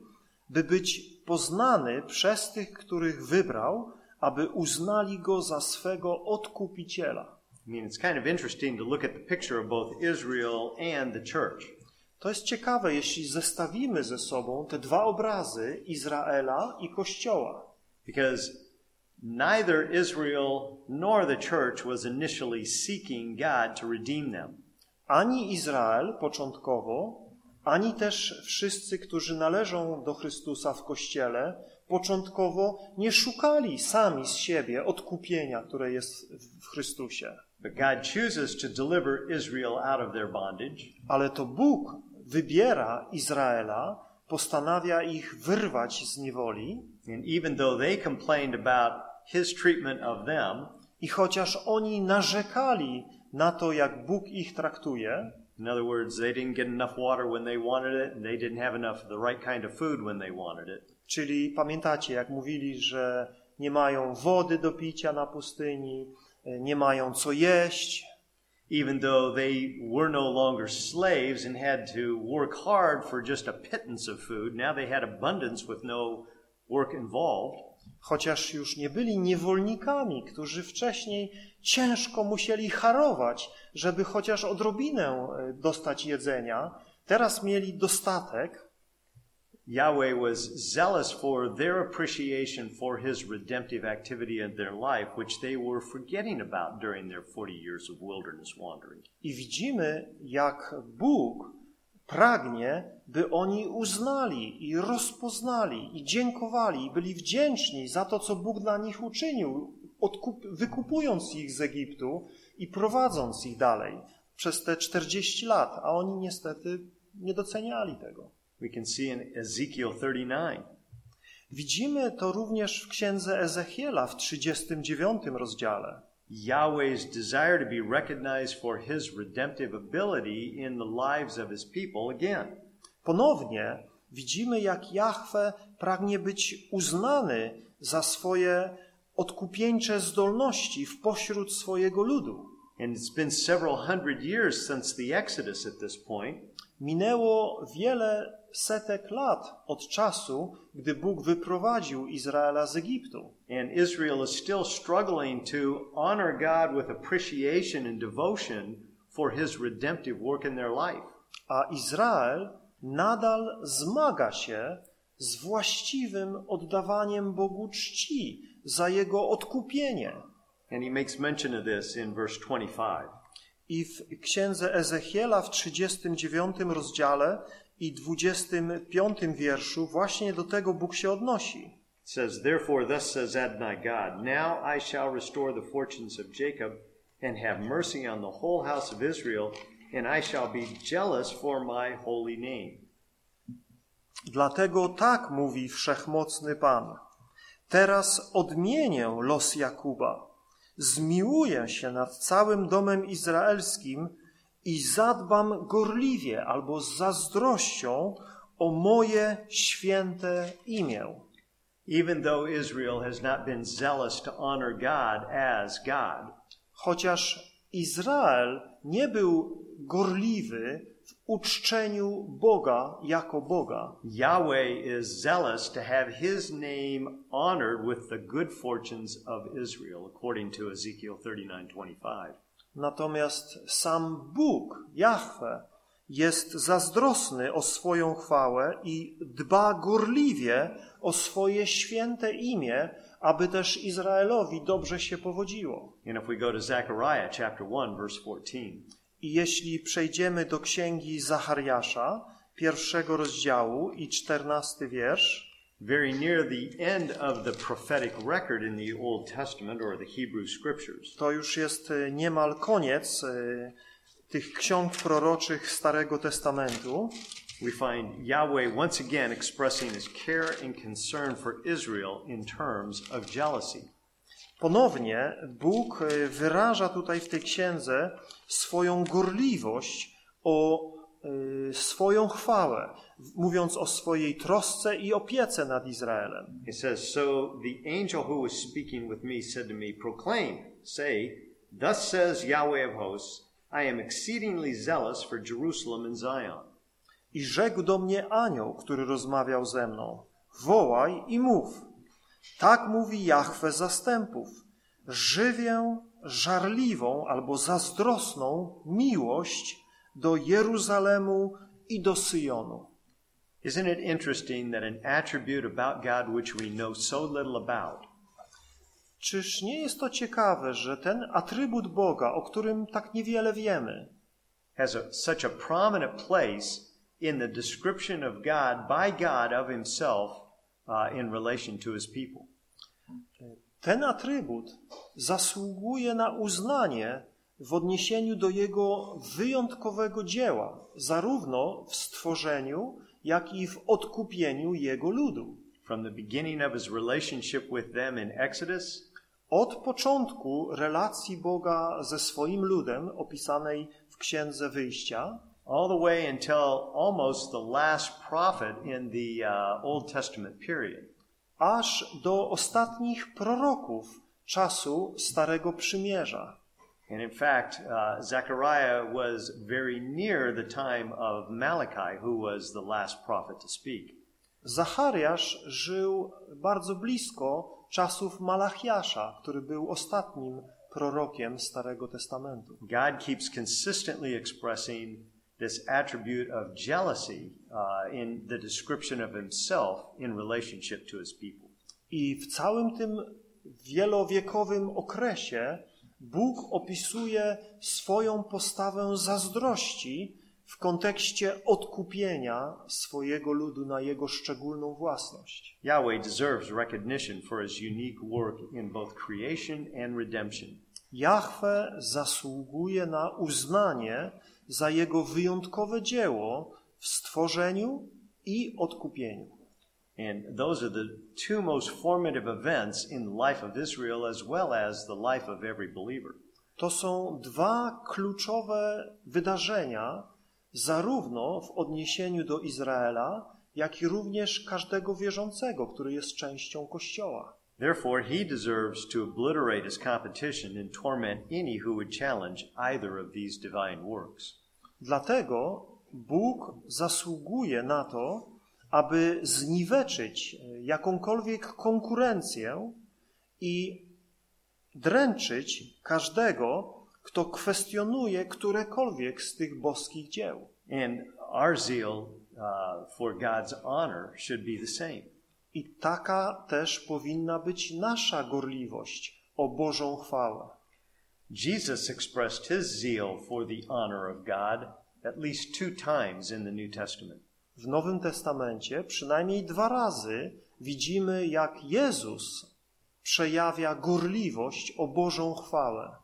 by być poznany przez tych, których wybrał, aby uznali go za swego odkupiciela. I mean, it's kind of interesting to look at the picture of both Israel and the church. To jest ciekawe, jeśli zestawimy ze sobą te dwa obrazy Izraela i Kościoła, Because neither Israel nor the church was initially seeking God to redeem them. ani Izrael początkowo, ani też wszyscy, którzy należą do Chrystusa w Kościele, początkowo nie szukali sami z siebie odkupienia, które jest w Chrystusie. But God chooses to deliver Israel out of their bondage, Ale to Bóg wybiera Izraela, postanawia ich wyrwać z niewoli and even though they complained about his treatment of them, i chociaż oni narzekali na to, jak Bóg ich traktuje, in other words, they didn't get enough water when they wanted it, and they didn't have enough of the right kind of food when they wanted it. czyli pamiętacie, jak mówili, że nie mają wody do picia na pustyni, nie mają co jeść, Even though they were no longer slaves and had to work hard for just a pittance of food, now they had abundance with no work involved. chociaż już nie byli niewolnikami, którzy wcześniej ciężko musieli harować, żeby chociaż odrobinę e, dostać jedzenia, teraz mieli dostatek, Yahweh was zealous for their appreciation for his redemptive activity in their life, which they were forgetting about during their 40 years of wilderness wandering. I widzimy, jak Bóg pragnie, by oni uznali i rozpoznali i dziękowali i byli wdzięczni za to, co Bóg dla nich uczynił, wykupując ich z Egiptu i prowadząc ich dalej przez te 40 lat, a oni niestety nie doceniali tego. We can see in Ezekiel 39 Widzimy to również w księdze Ezechiela w 39 rozdziale. Yahweh's desire to be recognized for his redemptive ability in the lives of his people again. Ponownie widzimy, jak Jahwe pragnie być uznany za swoje odkupieńcze zdolności w pośród swojego ludu. And it's been several hundred years since the Exodus at this point. Minęło wiele setek lat od czasu, gdy Bóg wyprowadził Izraela z Egiptu. And Israel is still struggling to honor God with appreciation and devotion for his redemptive work in their life. A Izrael nadal zmaga się z właściwym oddawaniem Bogu czci za jego odkupienie. And he makes mention of this in verse 25. I w księdze Ezechiela w 39 rozdziale i 25 wierszu właśnie do tego Bóg się odnosi. Says, Therefore, thus says Adonai God, Now I shall restore the fortunes of Jacob and have mercy on the whole house of Israel, and I shall be jealous for my holy name. Dlatego tak mówi wszechmocny Pan. Teraz odmienię los Jakuba. Zmiłuję się nad całym domem izraelskim i zadbam gorliwie albo z zazdrością o moje święte imię. Even though Israel has not been zealous to honor God as God, Chociaż Izrael nie był gorliwy uczczeniu Boga jako Boga, Yahweh is zealous to have his name honored with the good fortunes of Israel, according to Ezekiel 39:25. Natomiast sam Bóg, Jahwe, jest zazdrosny o swoją chwałę i dba gorliwie o swoje święte imię, aby też Izraelowi dobrze się powodziło. And if we go to Zechariah chapter 1 verse 14, I jeśli przejdziemy do księgi Zachariasza, pierwszego rozdziału i czternasty wiersz, very near the end of the prophetic record in the Old Testament or the Hebrew scriptures, to już jest e, niemal koniec e, tych ksiąg proroczych Starego Testamentu. we find Yahweh once again expressing his care and concern for Israel in terms of jealousy. Ponownie Bóg e, wyraża tutaj w tej księdze swoją gorliwość o e, swoją chwałę, mówiąc o swojej trosce i opiece nad Izraelem. It says, So the angel who was speaking with me said to me, Proclaim, say, Thus says Yahweh of hosts, I am exceedingly zealous for Jerusalem and Zion. I rzekł do mnie anioł, który rozmawiał ze mną: Wołaj i mów. Tak mówi Jahwe zastępów. Żywię żarliwą albo zazdrosną miłość do Jeruzalemu i do Syjonu. Isn't it interesting that an attribute about God which we know so little about Czyż nie jest to ciekawe, że ten atrybut Boga, o którym tak niewiele wiemy, has a, such a prominent place in the description of God by God of himself uh, in relation to his people? Ten atrybut zasługuje na uznanie w odniesieniu do jego wyjątkowego dzieła, zarówno w stworzeniu, jak i w odkupieniu jego ludu. From the beginning of his relationship with them in Exodus Od początku relacji Boga ze swoim ludem, opisanej w Księdze Wyjścia, all the way until almost the last prophet in the uh, Old Testament period. Aż do ostatnich proroków czasu Starego Przymierza. And in fact, uh, Zechariah was very near the time of Malachi, who was the last prophet to speak. Zachariasz żył bardzo blisko czasów Malachiasza, który był ostatnim prorokiem Starego Testamentu. God keeps consistently expressing this attribute of jealousy uh, in the description of himself in relationship to his people. I w całym tym wielowiekowym okresie Bóg opisuje swoją postawę zazdrości w kontekście odkupienia swojego ludu na jego szczególną własność. Yahweh deserves recognition for his unique work in both creation and redemption. Jahwe zasługuje na uznanie za jego wyjątkowe dzieło w stworzeniu i odkupieniu. And those are the two most formative events in the life of Israel as well as the life of every believer. To są dwa kluczowe wydarzenia, zarówno w odniesieniu do Izraela, jak i również każdego wierzącego, który jest częścią Kościoła. Therefore, he deserves to obliterate his competition and torment any who would challenge either of these divine works. Dlatego Bóg zasługuje na to, aby zniweczyć jakąkolwiek konkurencję i dręczyć każdego, kto kwestionuje którekolwiek z tych boskich dzieł. And our zeal uh, for God's honor should be the same. I taka też powinna być nasza gorliwość o Bożą chwałę. Jesus expressed his zeal for the honor of God at least two times in the New Testament. W Nowym Testamencie przynajmniej dwa razy widzimy, jak Jezus przejawia gorliwość o Bożą chwałę.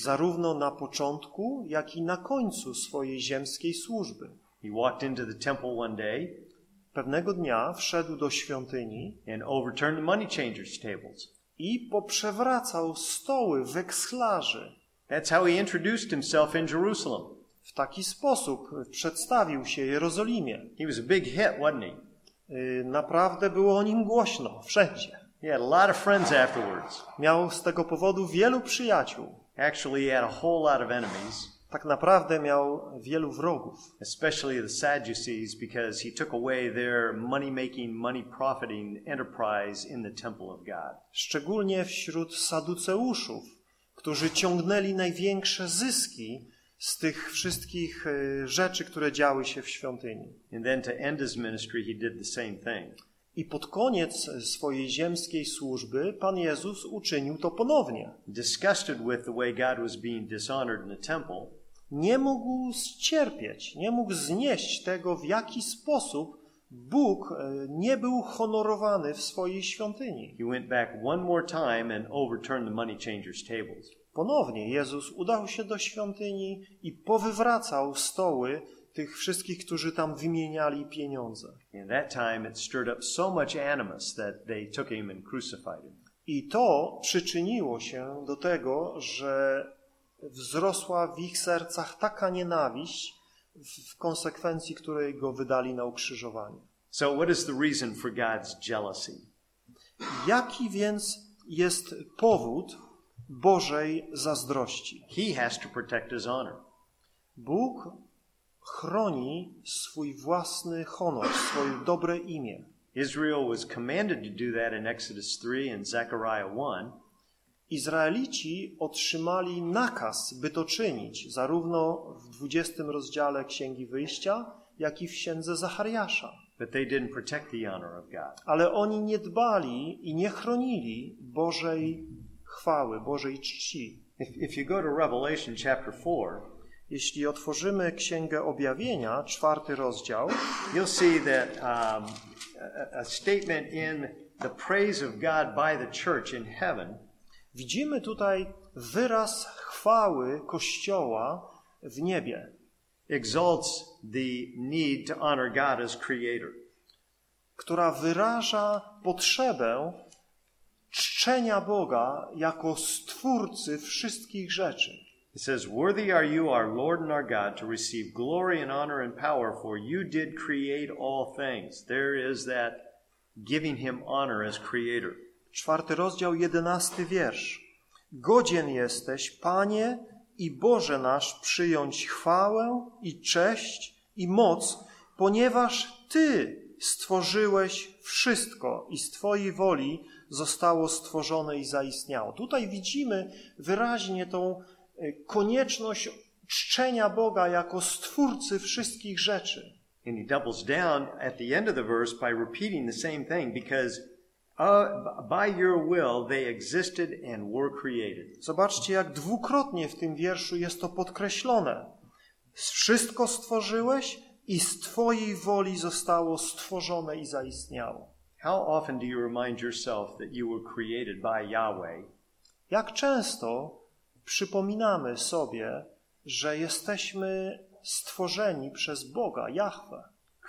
Zarówno na początku, jak i na końcu swojej ziemskiej służby. He walked into the temple one day Pewnego dnia wszedł do świątyni and overturned the money changers' tables. i poprzewracał stoły wekslarzy. That's how he introduced himself in Jerusalem. W taki sposób przedstawił się Jerozolimie. He was a big hit, wasn't he? Y, Naprawdę było o nim głośno, wszędzie. He had a lot of friends afterwards. Miał z tego powodu wielu przyjaciół. Actually, he had a whole lot of enemies. Tak naprawdę miał wielu wrogów. especially the Sadducees, because he took away their money making, money profiting enterprise in the temple of God. Szczególnie wśród saduceuszów, którzy ciągnęli największe zyski z tych wszystkich e, rzeczy, które działy się w świątyni. And then to end his ministry, he did the same thing. I pod koniec swojej ziemskiej służby Pan Jezus uczynił to ponownie. Disgusted with the way God was being dishonored in the temple, Nie mógł ścierpieć, nie mógł znieść tego, w jaki sposób Bóg e, nie był honorowany w swojej świątyni. he went back one more time and overturned the money changers' tables. Ponownie Jezus udał się do świątyni i powywracał stoły tych wszystkich, którzy tam wymieniali pieniądze. That time it stirred up so much animus that they took him and crucified him. I to przyczyniło się do tego, że wzrosła w ich sercach taka nienawiść, w w konsekwencji której go wydali na ukrzyżowanie. So, what is the reason for God's jealousy? Jaki więc jest powód Bożej zazdrości? He has to protect his honor. Bóg chroni swój własny honor, swoje dobre imię. Israel was commanded to do that in Exodus 3 and Zechariah 1. Izraelici otrzymali nakaz, by to czynić, zarówno w 20 rozdziale Księgi Wyjścia, jak i w Księdze Zachariasza. But they didn't protect the honor of God. Ale oni nie dbali i nie chronili Bożej chwały, Bożej czci. If, if you go to Revelation chapter 4, Jeśli otworzymy Księgę Objawienia, czwarty rozdział, you'll see that um, a, statement in the praise of God by the church in heaven widzimy tutaj wyraz chwały Kościoła w niebie. exalts the need to honor God as creator. która wyraża potrzebę czczenia Boga jako stwórcy wszystkich rzeczy. It says, Worthy are you, our Lord and our God, to receive glory and honor and power, for you did create all things. There is that giving him honor as creator. Czwarty rozdział, jedenasty wiersz. Godzien jesteś, Panie i Boże nasz, przyjąć chwałę i cześć i moc, ponieważ Ty stworzyłeś wszystko i z Twojej woli zostało stworzone i zaistniało. Tutaj widzimy wyraźnie tą konieczność czczenia Boga jako stwórcy wszystkich rzeczy. And he doubles down at the end of the verse by repeating the same thing because uh, by your will they existed and were created. Zobaczcie, jak dwukrotnie w tym wierszu jest to podkreślone. Wszystko stworzyłeś i z Twojej woli zostało stworzone i zaistniało. How often do you remind yourself that you were created by Yahweh Jak często przypominamy sobie, że jesteśmy stworzeni przez Boga, Jahwe,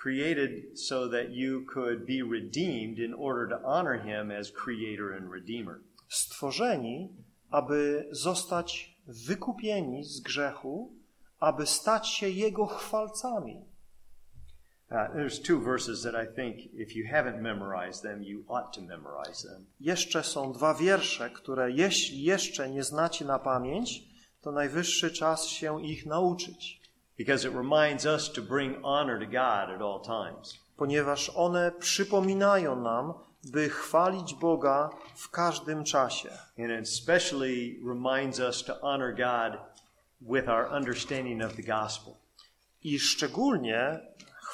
created so that you could be redeemed in order to honor him as creator and redeemer. stworzeni, aby zostać wykupieni z grzechu, aby stać się Jego chwalcami. Uh, there's two verses that I think if you haven't memorized them, you ought to memorize them. Jeszcze są dwa wiersze, które jeśli jeszcze nie znacie na pamięć, to najwyższy czas się ich nauczyć, Because it reminds us to bring honor to God at all times. ponieważ one przypominają nam, by chwalić Boga w każdym czasie. And it especially reminds us to honor God with our understanding of the gospel. I szczególnie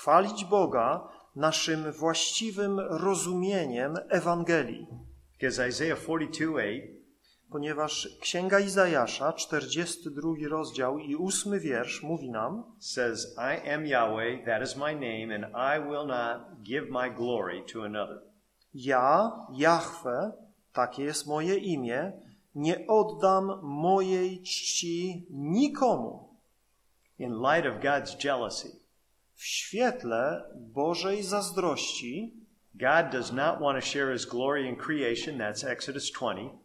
chwalić Boga naszym właściwym rozumieniem Ewangelii, Because Isaiah 42:8 ponieważ Księga Izajasza, 42 rozdział i 8 wiersz mówi nam, says, I am Yahweh, that is my name, and I will not give my glory to another. Ja, Jahwe, takie jest moje imię, nie oddam mojej czci nikomu. In light of God's jealousy, W świetle Bożej zazdrości God does not want to share his glory in creation, that's Exodus 20.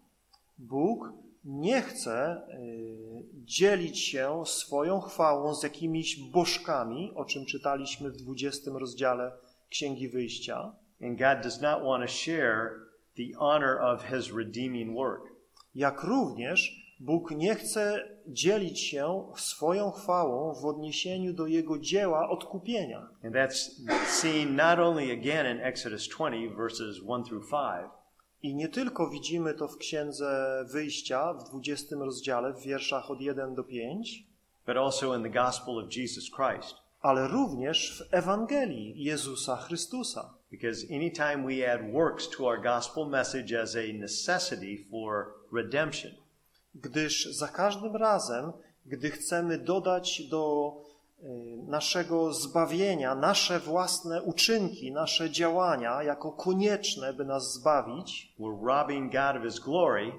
Bóg nie chce y, dzielić się swoją chwałą z jakimiś bożkami, o czym czytaliśmy w 20 rozdziale Księgi Wyjścia. And God does not want to share the honor of his redeeming work. Jak również Bóg nie chce dzielić się swoją chwałą w odniesieniu do Jego dzieła odkupienia. And that's seen not only again in Exodus 20, verses 1 through 5, I nie tylko widzimy to w Księdze Wyjścia w 20 rozdziale, w wierszach od 1 do 5, but also in the gospel of Jesus Christ. ale również w Ewangelii Jezusa Chrystusa. Because anytime we add works to our gospel message as a necessity for redemption, Gdyż za każdym razem, gdy chcemy dodać do y, naszego zbawienia nasze własne uczynki, nasze działania jako konieczne, by nas zbawić, we're robbing God of his glory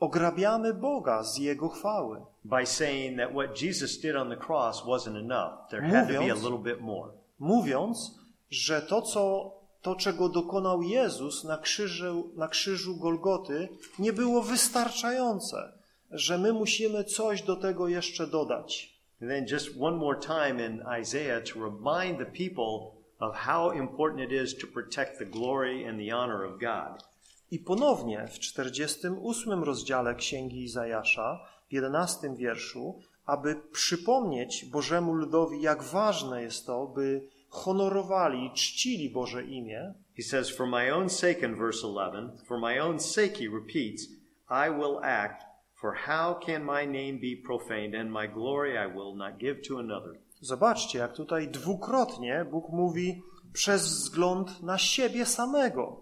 ograbiamy Boga z Jego chwały. by saying that what Jesus did on the cross wasn't enough. There had to be a Mówiąc- little bit more. mówiąc, że to, co, to czego dokonał Jezus na krzyżu, na krzyżu Golgoty, nie było wystarczające, że my musimy coś do tego jeszcze dodać. And then just one more time in Isaiah to remind the people of how important it is to protect the glory and the honor of God. I ponownie w 48 rozdziale Księgi Izajasza, w 11 wierszu, aby przypomnieć Bożemu ludowi, jak ważne jest to, by honorowali, czcili Boże imię, He says, For my own sake in verse 11, for my own sake, he repeats, I will act, for how can my name be profaned, and my glory I will not give to another. Zobaczcie, jak tutaj dwukrotnie Bóg mówi przez wzgląd na siebie samego.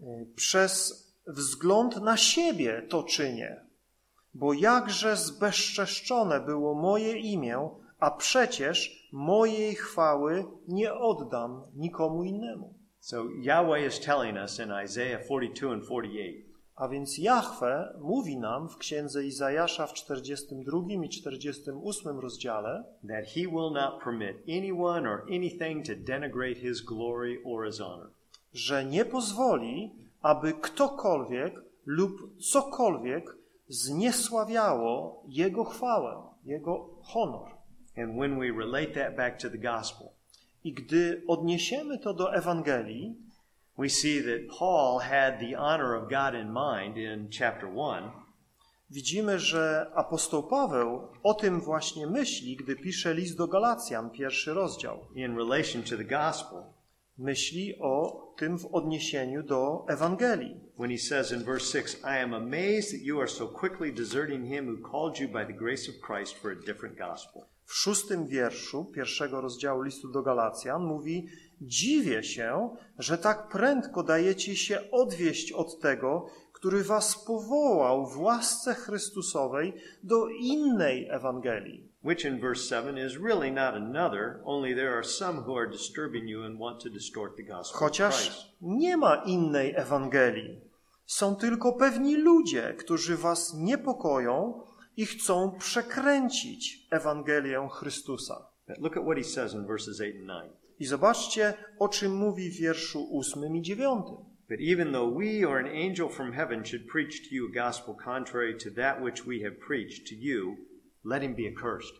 Y, Przez wzgląd na siebie to czynię. Bo jakże zbezczeszczone było moje imię, a przecież mojej chwały nie oddam nikomu innemu. So Yahweh is telling us in Isaiah 42 and 48 A więc Jahwe mówi nam w księdze Izajasza w 42 i 48 rozdziale, that he will not permit anyone or anything to denigrate his glory or his honor. że nie pozwoli, aby ktokolwiek lub cokolwiek zniesławiało Jego chwałę, Jego honor. And when we relate that back to the gospel, I gdy odniesiemy to do Ewangelii, we see that Paul had the honor of God in mind in chapter 1, widzimy, że apostoł Paweł o tym właśnie myśli, gdy pisze list do Galacjan, pierwszy rozdział. in relation to the gospel, Myśli o tym w odniesieniu do Ewangelii. when he says in verse 6, I am amazed that you are so quickly deserting him who called you by the grace of Christ for a different gospel. W szóstym wierszu pierwszego rozdziału listu do Galacjan mówi: Dziwię się, że tak prędko dajecie się odwieść od tego, który was powołał w łasce Chrystusowej do innej Ewangelii. Which in verse 7 is really not another, only there are some who are disturbing you and want to distort the gospel Chociaż nie ma innej Ewangelii. Są tylko pewni ludzie, którzy was niepokoją i chcą przekręcić Ewangelię Chrystusa. Look at what he says in verses 8 and 9. I zobaczcie, o czym mówi w wierszu ósmym i dziewiątym. But even though we or an angel from heaven should preach to you a gospel contrary to that which we have preached to you, let him be accursed.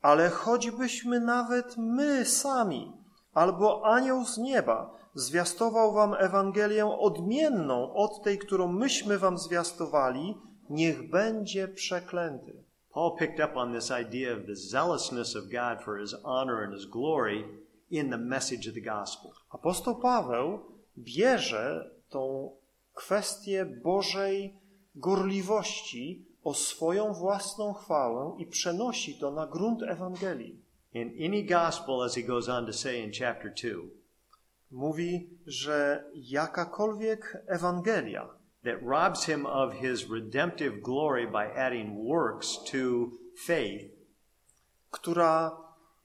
Ale choćbyśmy nawet my sami, albo anioł z nieba, zwiastował wam Ewangelię odmienną od tej, którą myśmy wam zwiastowali, niech będzie przeklęty. Paul picked up on this idea of the zealousness of God for his honor and his glory in the message of the gospel. Apostoł Paweł bierze tą kwestię Bożej gorliwości o swoją własną chwałę i przenosi to na grunt Ewangelii. In any gospel, as he goes on to say in chapter 2, Mówi, że jakakolwiek Ewangelia, that robs him of his redemptive glory by adding works to faith, która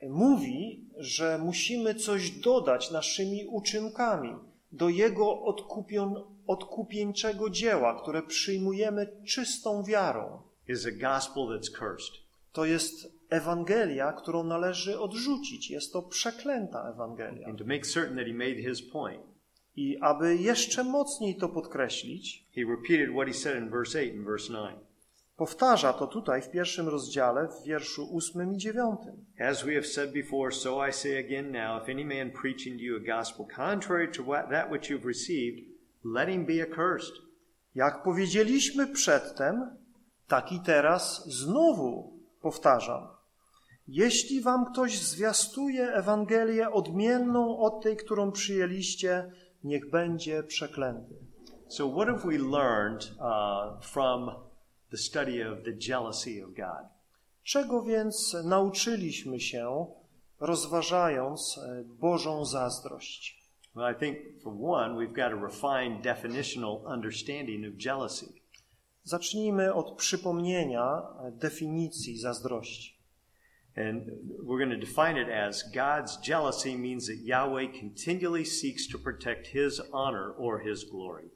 mówi, że musimy coś dodać naszymi uczynkami do Jego odkupion, odkupieńczego dzieła, które przyjmujemy czystą wiarą. To jest Ewangelia, którą należy odrzucić. Jest to przeklęta Ewangelia. And to make certain that he made his point, I aby jeszcze mocniej to podkreślić, he repeated what he said in verse 8 and verse 9. powtarza to tutaj w pierwszym rozdziale, w wierszu ósmym i dziewiątym. As we have said before, so I say again now, if any man preaching to you a gospel contrary to what, that which you've received, let him be accursed. Jak powiedzieliśmy przedtem, tak i teraz znowu powtarzam. Jeśli wam ktoś zwiastuje Ewangelię odmienną od tej, którą przyjęliście, niech będzie przeklęty. So, what have we learned uh, from the study of the jealousy of God? Czego więc nauczyliśmy się, rozważając e, Bożą zazdrość? Well, I think for one, we've got a refined definitional understanding of jealousy. Zacznijmy od przypomnienia e, definicji zazdrości. And we're going to define it as God's jealousy means that Yahweh continually seeks to protect his honor or his glory.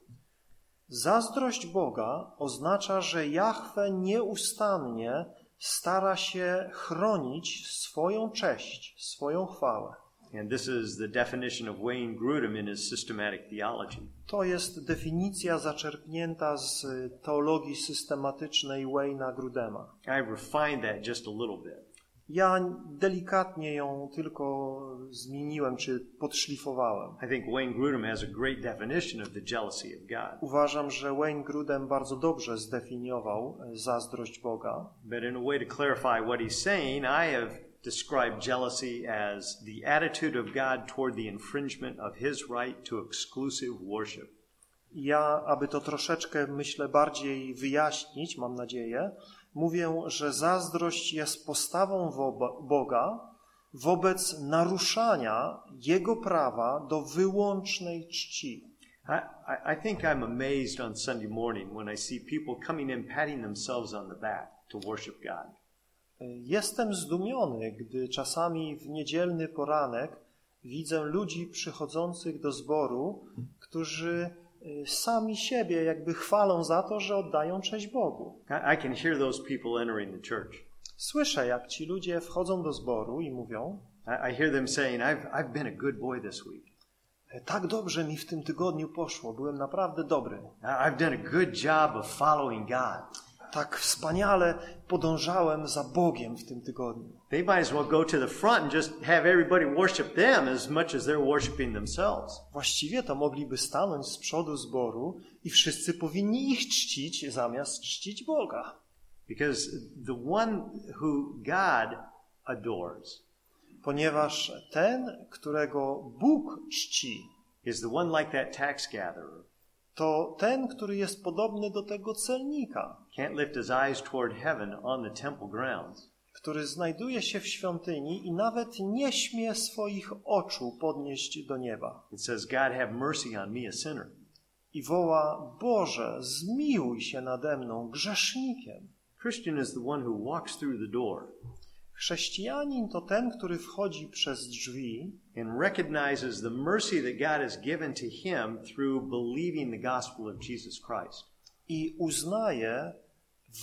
Zazdrość Boga oznacza, że Jahwe nieustannie stara się chronić swoją cześć, swoją chwałę. And this is the definition of Wayne Grudem in his systematic theology. To jest definicja zaczerpnięta z teologii systematycznej Wayne'a Grudema. I refined that just a little bit. Ja delikatnie ją tylko zmieniłem czy podszlifowałem. I think Wayne Grudem has a great definition of the jealousy of God. Uważam, że Wayne Grudem bardzo dobrze zdefiniował e, zazdrość Boga. But in a way to clarify what he's saying, I have described jealousy as the attitude of God toward the infringement of his right to exclusive worship. Ja, aby to troszeczkę, myślę, bardziej wyjaśnić, mam nadzieję, mówię, że zazdrość jest postawą Boga wobec naruszania Jego prawa do wyłącznej czci. I, I, think I'm amazed on Sunday morning when I see people coming in patting themselves on the back to worship God. Jestem zdumiony, gdy czasami w niedzielny poranek widzę ludzi przychodzących do zboru, którzy sami siebie jakby chwalą za to, że oddają cześć Bogu. I, can hear those people entering the church. Słyszę, jak ci ludzie wchodzą do zboru i mówią: I, I hear them saying, I've, I've been a good boy this week. Tak dobrze mi w tym tygodniu poszło, byłem naprawdę dobry. I've done a good job of following God. Tak wspaniale podążałem za Bogiem w tym tygodniu. They might as well go to the front and just have everybody worship them as much as they're worshiping themselves. Właściwie to mogliby stanąć z przodu zboru i wszyscy powinni ich czcić zamiast czcić Boga. Because the one who God adores Ponieważ ten, którego Bóg czci, is the one like that tax gatherer. To ten, który jest podobny do tego celnika, Can't lift his eyes toward heaven on the temple grounds. który znajduje się w świątyni i nawet nie śmie swoich oczu podnieść do nieba. It says, God have mercy on me, a sinner. I woła: Boże, zmiłuj się nade mną, grzesznikiem. Christian is the one who walks through the door Chrześcijanin to ten, który wchodzi przez drzwi and recognizes the mercy that God has given to him through believing the gospel of Jesus Christ. i uznaje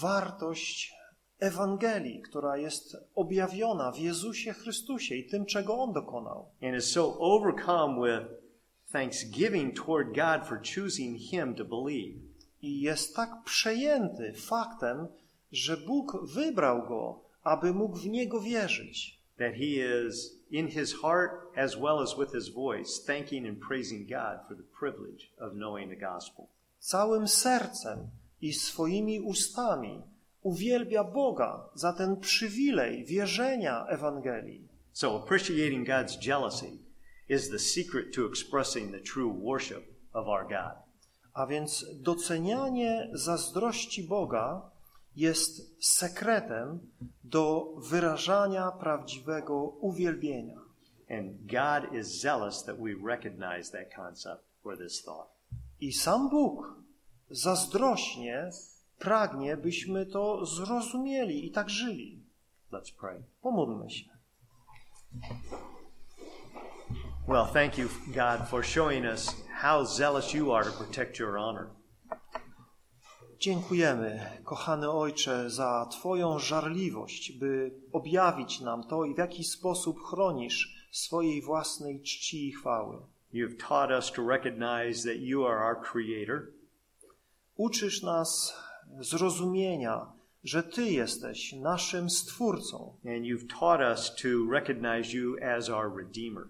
wartość Ewangelii, która jest objawiona w Jezusie Chrystusie i tym, czego On dokonał. and is so overcome with thanksgiving toward God for choosing him to believe I jest tak przejęty faktem, że Bóg wybrał go, aby mógł w Niego wierzyć. that he is in his heart as well as with his voice thanking and praising God for the privilege of knowing the gospel. Całym sercem i swoimi ustami uwielbia Boga za ten przywilej wierzenia Ewangelii. So appreciating God's jealousy is the secret to expressing the true worship of our God. A więc docenianie zazdrości Boga jest sekretem do wyrażania prawdziwego uwielbienia. And God is zealous that we recognize that concept or this thought. I sam Bóg zazdrośnie pragnie, byśmy to zrozumieli i tak żyli. Let's pray. Pomódlmy się. Well, thank you, God, for showing us how zealous you are to protect your honor. Dziękujemy, kochany Ojcze, za Twoją żarliwość, by objawić nam to i w jaki sposób chronisz swojej własnej czci i chwały. You've taught us to recognize that you are our creator, Uczysz nas zrozumienia, że Ty jesteś naszym Stwórcą and you've taught us to recognize you as our redeemer.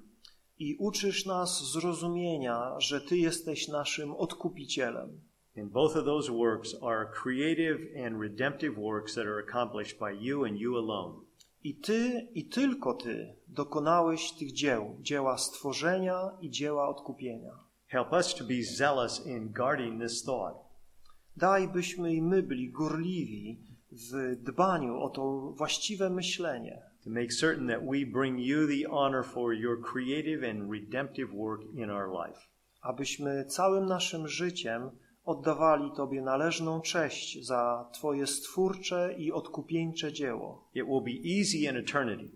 i uczysz nas zrozumienia, że Ty jesteś naszym Odkupicielem. And both of those works are creative and redemptive works that are accomplished by you and you alone. I Ty, i tylko Ty dokonałeś tych dzieł, dzieła stworzenia i dzieła odkupienia. Help us to be zealous in guarding this thought. Daj, byśmy i my byli gorliwi w dbaniu o to właściwe myślenie, to make certain that we bring you the honor for your creative and redemptive work in our life. abyśmy całym naszym życiem oddawali Tobie należną cześć za Twoje stwórcze i odkupieńcze dzieło. It will be easy in eternity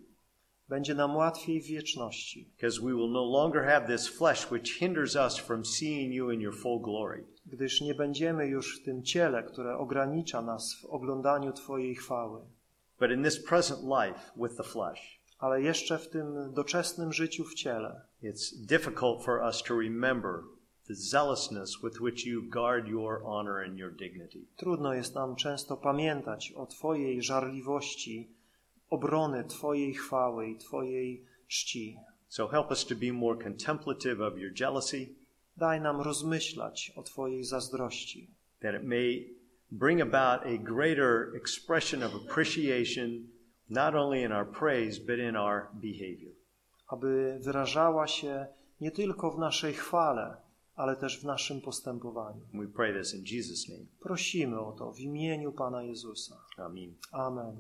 Będzie nam łatwiej w wieczności, because we will no longer have this flesh which hinders us from seeing you in your full glory. gdyż nie będziemy już w tym ciele, które ogranicza nas w oglądaniu Twojej chwały. But in this present life with the flesh, Ale jeszcze w tym doczesnym życiu w ciele it's difficult for us to remember the zealousness with which you guard your honor and your dignity. trudno jest nam często pamiętać o Twojej żarliwości, obrony Twojej chwały i Twojej czci. So help us to be more contemplative of your jealousy, Daj nam rozmyślać o Twojej zazdrości, that it may bring about a greater expression of appreciation, not only in our praise, but in our behavior. aby wyrażała się nie tylko w naszej chwale, ale też w naszym postępowaniu. We pray this in Jesus' name. Prosimy o to w imieniu Pana Jezusa. Amen. Amen.